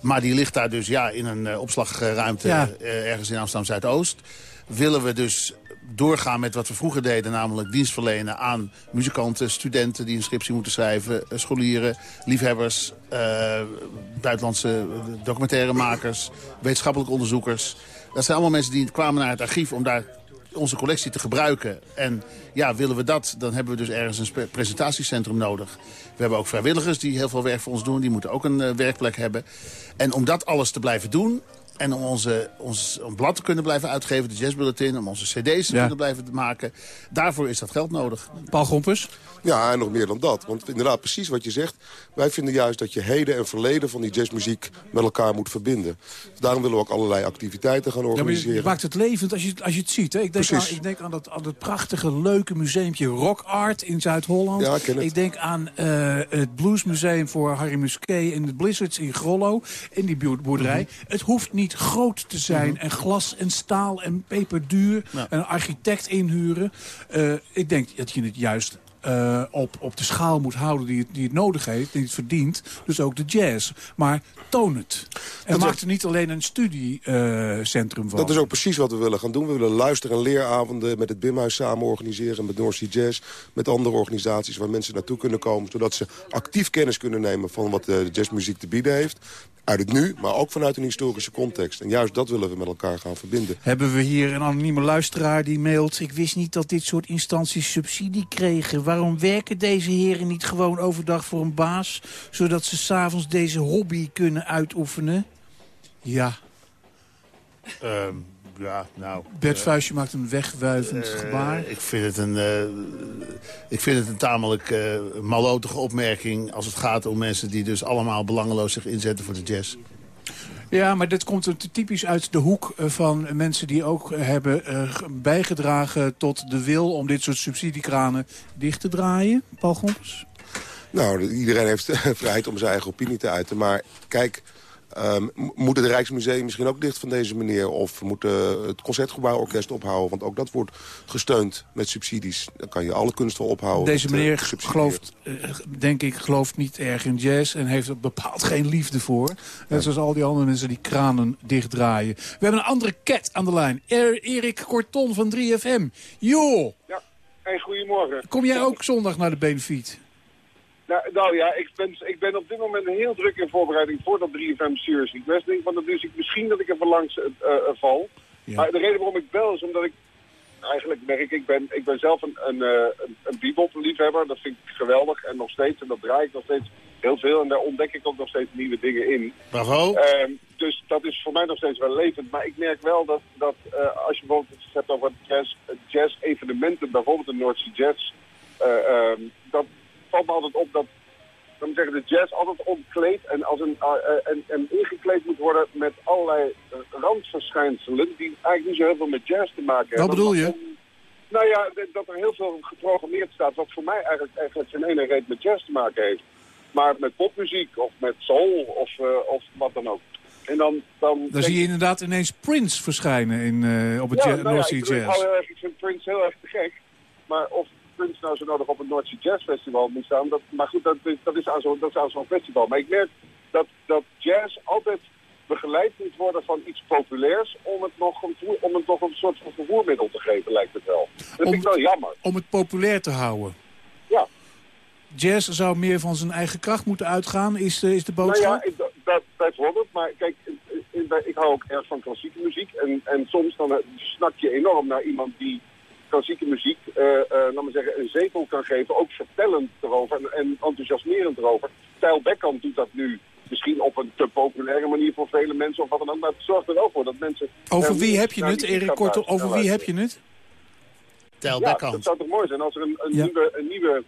Maar die ligt daar dus ja, in een opslagruimte ja. ergens in Amsterdam-Zuidoost. Willen we dus doorgaan met wat we vroeger deden, namelijk dienst verlenen aan muzikanten, studenten die een scriptie moeten schrijven, scholieren, liefhebbers, buitenlandse documentairemakers, wetenschappelijke onderzoekers. Dat zijn allemaal mensen die kwamen naar het archief om daar onze collectie te gebruiken. En ja, willen we dat, dan hebben we dus ergens een presentatiecentrum nodig. We hebben ook vrijwilligers die heel veel werk voor ons doen. Die moeten ook een uh, werkplek hebben. En om dat alles te blijven doen... En om onze, ons een blad te kunnen blijven uitgeven, de jazzbulletin... om onze cd's te ja. kunnen blijven maken. Daarvoor is dat geld nodig. Paul Gompers? Ja, en nog meer dan dat. Want inderdaad, precies wat je zegt. Wij vinden juist dat je heden en verleden van die jazzmuziek met elkaar moet verbinden. Dus daarom willen we ook allerlei activiteiten gaan organiseren. Ja, je maakt het levend als je, als je het ziet. Hè? Ik, denk aan, ik denk aan dat, aan dat prachtige, leuke museumpje Rock Art in Zuid-Holland. Ja, ik denk aan uh, het Bluesmuseum voor Harry Musquet in de Blizzards in Grollo. In die boerderij. Mm -hmm. Het hoeft niet groot te zijn. Mm -hmm. En glas en staal en peperduur. Ja. En een architect inhuren. Uh, ik denk dat je het juist uh, op, op de schaal moet houden die het, die het nodig heeft, die het verdient. Dus ook de jazz. Maar toon het. En maak er niet alleen een studiecentrum uh, van. Dat is ook precies wat we willen gaan doen. We willen luister- en leeravonden met het Bimhuis samen organiseren. Met North Sea Jazz. Met andere organisaties waar mensen naartoe kunnen komen. Zodat ze actief kennis kunnen nemen van wat de jazzmuziek te bieden heeft uit het nu, maar ook vanuit een historische context. En juist dat willen we met elkaar gaan verbinden. Hebben we hier een anonieme luisteraar die mailt... ik wist niet dat dit soort instanties subsidie kregen. Waarom werken deze heren niet gewoon overdag voor een baas... zodat ze s'avonds deze hobby kunnen uitoefenen? Ja. Um, ja, nou... Bert uh, Vuistje maakt een wegwuivend uh, gebaar. Ik vind het een, uh, ik vind het een tamelijk malotige opmerking... als het gaat om mensen die dus allemaal belangeloos zich inzetten voor de jazz. Ja, maar dit komt typisch uit de hoek eh, van mensen die ook eh, hebben eh, bijgedragen tot de wil om dit soort subsidiekranen dicht te draaien. Paul Gompers? Nou, iedereen heeft vrijheid om zijn eigen opinie te uiten. Maar kijk, Um, moet het Rijksmuseum misschien ook dicht van deze manier? Of moet het Concertgebouworkest ophouden? Want ook dat wordt gesteund met subsidies. Dan kan je alle kunst wel ophouden. Deze meneer gelooft, denk ik, gelooft niet erg in jazz... en heeft er bepaald geen liefde voor. Net zoals al die andere mensen die kranen dichtdraaien. We hebben een andere cat aan de lijn. Er Erik Korton van 3FM. Jo! Ja, hey, goedemorgen. Kom jij ook zondag naar de benefiet? Nou, nou, ja, ik ben, ik ben op dit moment heel druk in voorbereiding voor dat 3FM Serious Requesting. Van dus ik, misschien dat ik even langs uh, uh, val. Maar de reden waarom ik bel is omdat ik eigenlijk merk, ik ben, ik ben zelf een, een, een, een bebop-liefhebber. Dat vind ik geweldig en nog steeds. En dat draai ik nog steeds heel veel. En daar ontdek ik ook nog steeds nieuwe dingen in. Bravo. Uh, dus dat is voor mij nog steeds wel levend. Maar ik merk wel dat, dat uh, als je bijvoorbeeld het hebt over jazz, jazz-evenementen, bijvoorbeeld de North Sea Jazz... Uh, dat valt me altijd op dat zeggen, de jazz altijd ontkleed en, als een, uh, en, en, ingekleed moet worden met allerlei uh, randverschijnselen die eigenlijk niet zo heel veel met jazz te maken hebben. Wat bedoel je? nou ja, dat er heel veel geprogrammeerd staat wat voor mij eigenlijk, eigenlijk geen ene reet met jazz te maken heeft. Maar met popmuziek of met soul of, uh, of wat dan ook. En dan, dan, dan zie je inderdaad ineens Prince verschijnen in, op het ja, ja, nou North ja, ik, Jazz. Erg, ik vind Prince heel erg te gek. Maar of Nou zo nodig op het North Sea Jazz Festival moet staan. Dat, maar goed, dat, is, dat is aan zo'n zo festival. Maar ik merk dat, dat jazz altijd begeleid moet worden van iets populairs... om het nog een, om het nog een soort van vervoermiddel te geven, lijkt het wel. Dat om, vind ik wel jammer. Om het populair te houden. Ja. Jazz zou meer van zijn eigen kracht moeten uitgaan, is de, is de boodschap? Nou ja, ik, dat, bijvoorbeeld. Maar kijk, ik hou ook erg van klassieke muziek. En, en soms dan snak je enorm naar iemand die klassieke muziek, uh, uh, laat maar zeggen, een zetel kan geven. Ook vertellend erover en, en enthousiasmerend erover. Tijl Beckham doet dat nu misschien op een te populaire manier voor vele mensen of wat dan ook. Maar het zorgt er wel voor dat mensen... Over wie heb je het, Erik Kortom? Over wie heb je het? Tijl ja, Beckham. dat zou toch mooi zijn als er een, een Ja. nieuwe, een nieuwe,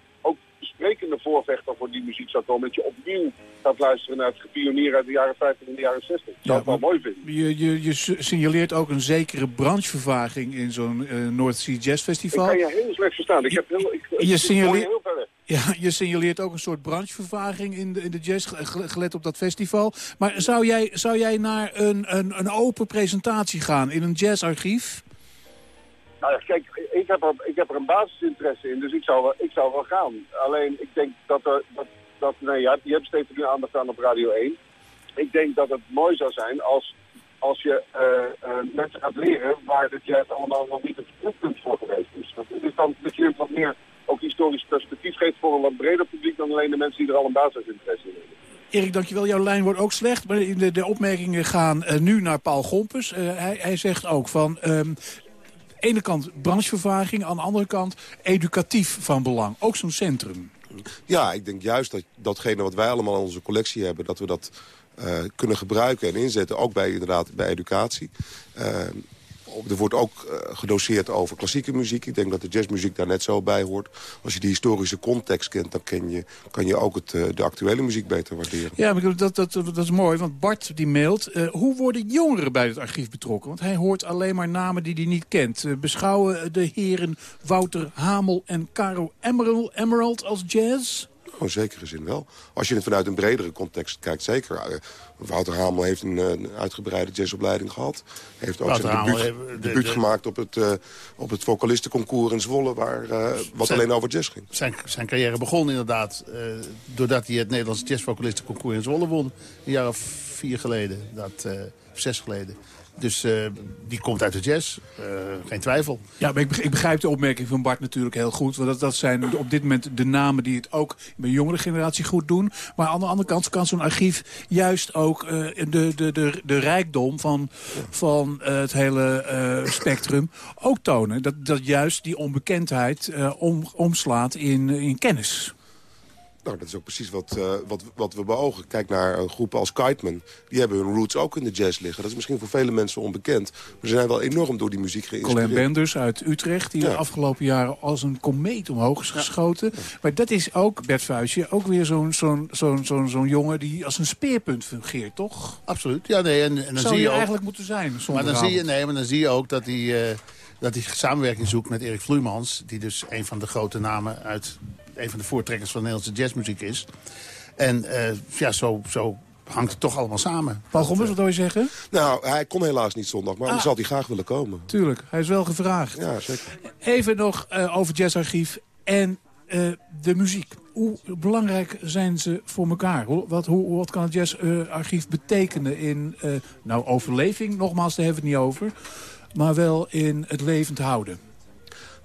sprekende voorvechter voor die muziek zou komen. Dat je opnieuw gaat luisteren naar het gepionier uit de jaren 50 en de jaren 60. Dat zou ik wel mooi vinden. Je, je, je signaleert ook een zekere branchevervaging in zo'n eh, North Sea Jazz Ik Festival. kan je heel slecht verstaan. Ik heb heel, ik, Je ik signaleert- heel ver. [LAUGHS] Ja, je signaleert ook een soort branchevervaging in de, in de jazz, ge- ge- gelet op dat festival. Maar zou jij, zou jij naar een, een, een open presentatie gaan in een jazzarchief? Nou ja, kijk, ik heb, er, ik heb er een basisinteresse in, dus ik zou, wel, ik zou wel gaan. Alleen, ik denk dat er... Dat, dat, nee, hebt, je hebt steeds nu aandacht aan op Radio 1. Ik denk dat het mooi zou zijn als, als je eh, eh, mensen gaat leren waar de jazz allemaal nog niet het punt voor geweest is. Want het dan dat je wat meer ook historisch perspectief geeft voor een wat breder publiek dan alleen de mensen die er al een basisinteresse in hebben. Erik, dankjewel. Jouw lijn wordt ook slecht. Maar de, de opmerkingen gaan eh, nu naar Paul Gompers. Hij, hij zegt ook van... ehm, ene kant branchevervaging, aan de andere kant educatief van belang. Ook zo'n centrum. Ja, ik denk juist dat datgene wat wij allemaal in onze collectie hebben... dat we dat eh, kunnen gebruiken en inzetten, ook bij, inderdaad, bij educatie. Eh, er wordt ook eh, gedoseerd over klassieke muziek. Ik denk dat de jazzmuziek daar net zo bij hoort. Als je die historische context kent, dan ken je, kan je ook het, eh, de actuele muziek beter waarderen. Ja, maar dat, dat, dat, is mooi, want Bart die mailt... eh, hoe worden jongeren bij het archief betrokken? Want hij hoort alleen maar namen die hij niet kent. Beschouwen de heren Wouter Hamel en Caro Emerald, Emerald als jazz? Oh, in zekere zin wel. Als je het vanuit een bredere context kijkt, zeker. Eh, Wouter Hamel heeft een, eh, een uitgebreide jazzopleiding gehad. Heeft ook Wouter zijn debuut, heeft- de- debuut de- gemaakt op het, eh, op het vocalistenconcours in Zwolle... Waar, eh, wat Zijn- alleen over jazz ging. Zijn, zijn carrière begon inderdaad eh, doordat hij het Nederlandse jazzvocalistenconcours in Zwolle won. Een jaar of vier geleden, dat, eh, of zes geleden. Dus eh, die komt uit de jazz, eh, geen twijfel. Ja, maar ik beg- ik begrijp de opmerking van Bart natuurlijk heel goed. Want dat, dat zijn op dit moment de namen die het ook bij jongere generatie goed doen. Maar aan de andere kant kan zo'n archief juist ook eh, de, de, de, de rijkdom van, van het hele spectrum ook tonen. Dat, dat juist die onbekendheid om, omslaat in, in kennis. Nou, dat is ook precies wat, uh, wat, wat we beogen. Kijk naar uh, groepen als Kiteman. Die hebben hun roots ook in de jazz liggen. Dat is misschien voor vele mensen onbekend. Maar ze zijn wel enorm door die muziek geïnspireerd. Colin Benders uit Utrecht, die ja. de afgelopen jaren als een komeet omhoog is geschoten. Ja. Maar dat is ook, Bert Vuistje, ook weer zo'n zo'n zo'n zo'n zo'n jongen... die als een speerpunt fungeert, toch? Absoluut. Ja, nee, en, en dan Zou zie je ook, eigenlijk moeten zijn, Maar dan zie je, nee, maar dan zie je ook dat hij... Uh, dat hij samenwerking zoekt met Erik Vloeimans... die dus een van de grote namen uit een van de voortrekkers van de Nederlandse jazzmuziek is. En uh, ja, zo, zo hangt het toch allemaal samen. Paul Gommers, wat wil je zeggen? Nou, hij kon helaas niet zondag, maar ah. dan zal hij graag willen komen. Tuurlijk, hij is wel gevraagd. Ja, zeker. Even nog uh, over jazzarchief en uh, de muziek. Hoe belangrijk zijn ze voor elkaar? Hoe, wat, hoe, wat kan het jazzarchief betekenen in nou, overleving? Nogmaals, daar hebben we het niet over. Maar wel in het levend houden.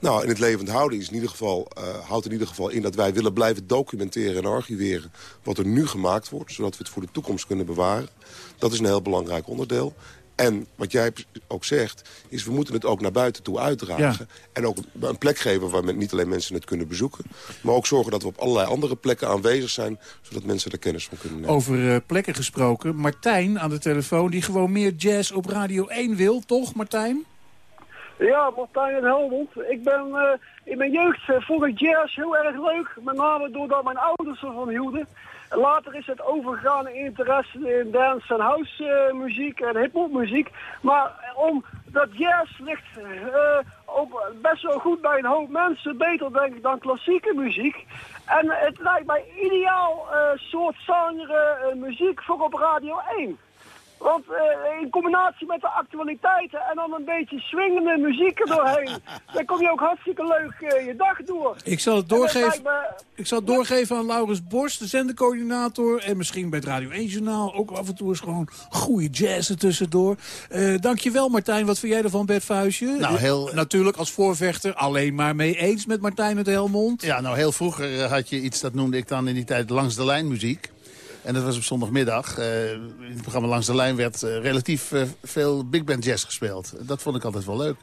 Nou, in het levend houden is in ieder geval, uh, houdt in ieder geval in dat wij willen blijven documenteren en archiveren wat er nu gemaakt wordt, zodat we het voor de toekomst kunnen bewaren. Dat is een heel belangrijk onderdeel. En wat jij ook zegt, is we moeten het ook naar buiten toe uitdragen. Ja. En ook een plek geven waar niet alleen mensen het kunnen bezoeken... maar ook zorgen dat we op allerlei andere plekken aanwezig zijn... zodat mensen er kennis van kunnen nemen. Over uh, plekken gesproken, Martijn aan de telefoon... die gewoon meer jazz op Radio 1 wil, toch Martijn? Ja, Martijn en Helmond. Ik ben uh, in mijn jeugd uh, vond ik jazz heel erg leuk. Met name doordat mijn ouders ervan hielden. En later is het overgegaan in interesse in dance en house uh, muziek en hip-hop muziek. Maar omdat jazz ligt op, best wel goed bij een hoop mensen, beter denk ik dan klassieke muziek. En het lijkt mij ideaal soort zangere muziek voor op Radio 1. Want uh, in combinatie met de actualiteiten en dan een beetje swingende muziek er doorheen... [LAUGHS] dan kom je ook hartstikke leuk uh, je dag door. Ik zal het doorgeven, me... ik zal het doorgeven aan Laurens Borst, de zendercoördinator... en misschien bij het Radio 1-journaal ook af en toe is gewoon goede jazz er tussendoor. Uh, dankjewel Martijn, wat vind jij ervan Bert Vuistje? Nou, heel... Natuurlijk als voorvechter alleen maar mee eens met Martijn uit Helmond. Ja, nou heel vroeger had je iets, dat noemde ik dan in die tijd langs de lijn muziek. En dat was op zondagmiddag. Uh, in het programma Langs de Lijn werd uh, relatief uh, veel big band jazz gespeeld. Dat vond ik altijd wel leuk.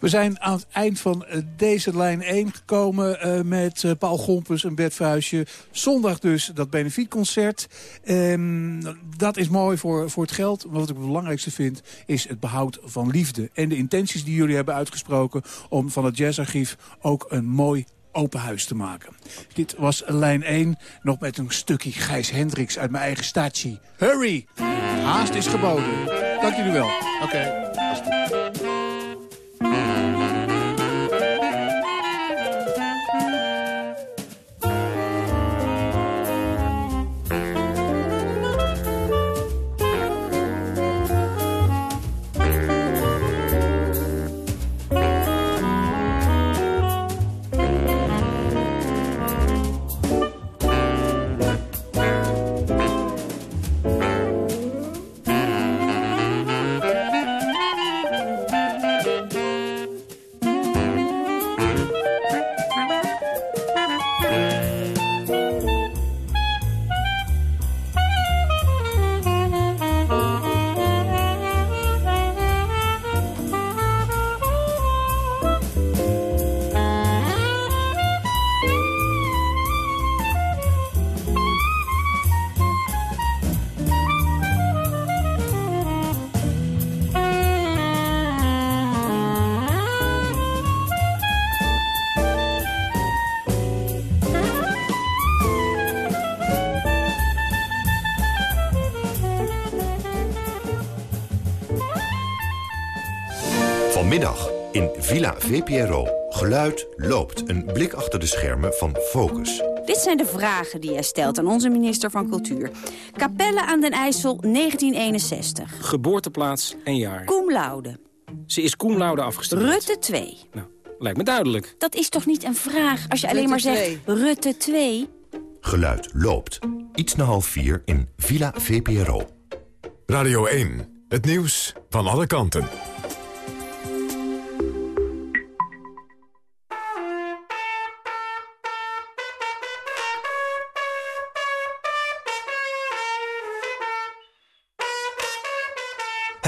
We zijn aan het eind van deze lijn 1 gekomen met Paul Gompus en Bert. Zondag dus dat benefietconcert. Um, dat is mooi voor, voor het geld. Maar wat ik het belangrijkste vind is het behoud van liefde. En de intenties die jullie hebben uitgesproken om van het jazzarchief ook een mooi open huis te maken. Dit was lijn 1, nog met een stukje Gijs Hendricks uit mijn eigen statie. Hurry! Haast is geboden. Dank jullie wel. Oké. Villa VPRO. Geluid loopt. Een blik achter de schermen van Focus. Dit zijn de vragen die hij stelt aan onze minister van Cultuur. Capelle aan den IJssel, 1961. Geboorteplaats en jaar. Cum laude. Ze is cum laude afgestudeerd. Rutte 2. Nou, lijkt me duidelijk. Dat is toch niet een vraag als je alleen maar zegt Rutte 2? Geluid loopt. Iets na half vier in Villa VPRO. Radio 1. Het nieuws van alle kanten.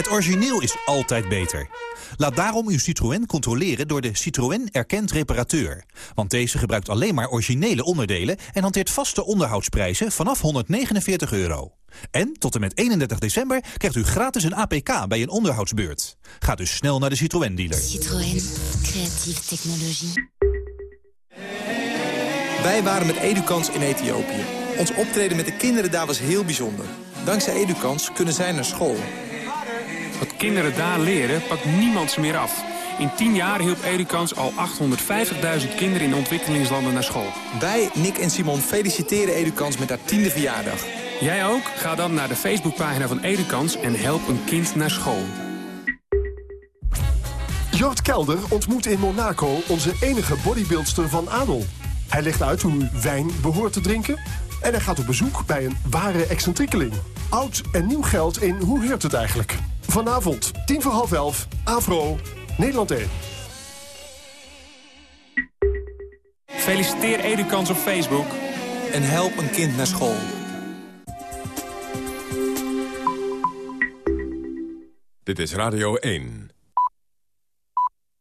Het origineel is altijd beter. Laat daarom uw Citroën controleren door de Citroën Erkend Reparateur. Want deze gebruikt alleen maar originele onderdelen... en hanteert vaste onderhoudsprijzen vanaf 149 euro. En tot en met 31 december krijgt u gratis een APK bij een onderhoudsbeurt. Ga dus snel naar de Citroën-dealer. Citroën. Creatieve technologie. Wij waren met Edukans in Ethiopië. Ons optreden met de kinderen daar was heel bijzonder. Dankzij Edukans kunnen zij naar school. Wat kinderen daar leren, pakt niemand ze meer af. In 10 jaar hielp Edukans al 850.000 kinderen in ontwikkelingslanden naar school. Wij, Nick en Simon, feliciteren Edukans met haar tiende verjaardag. Jij ook? Ga dan naar de Facebookpagina van Edukans en help een kind naar school. Jort Kelder ontmoet in Monaco onze enige bodybuildster van adel. Hij legt uit hoe u wijn behoort te drinken... en hij gaat op bezoek bij een ware excentriekeling. Oud en nieuw geld in Hoe heurt het eigenlijk? Vanavond, tien voor half elf, Afro, Nederland 1. Feliciteer Edukans op Facebook. En help een kind naar school. Dit is Radio 1.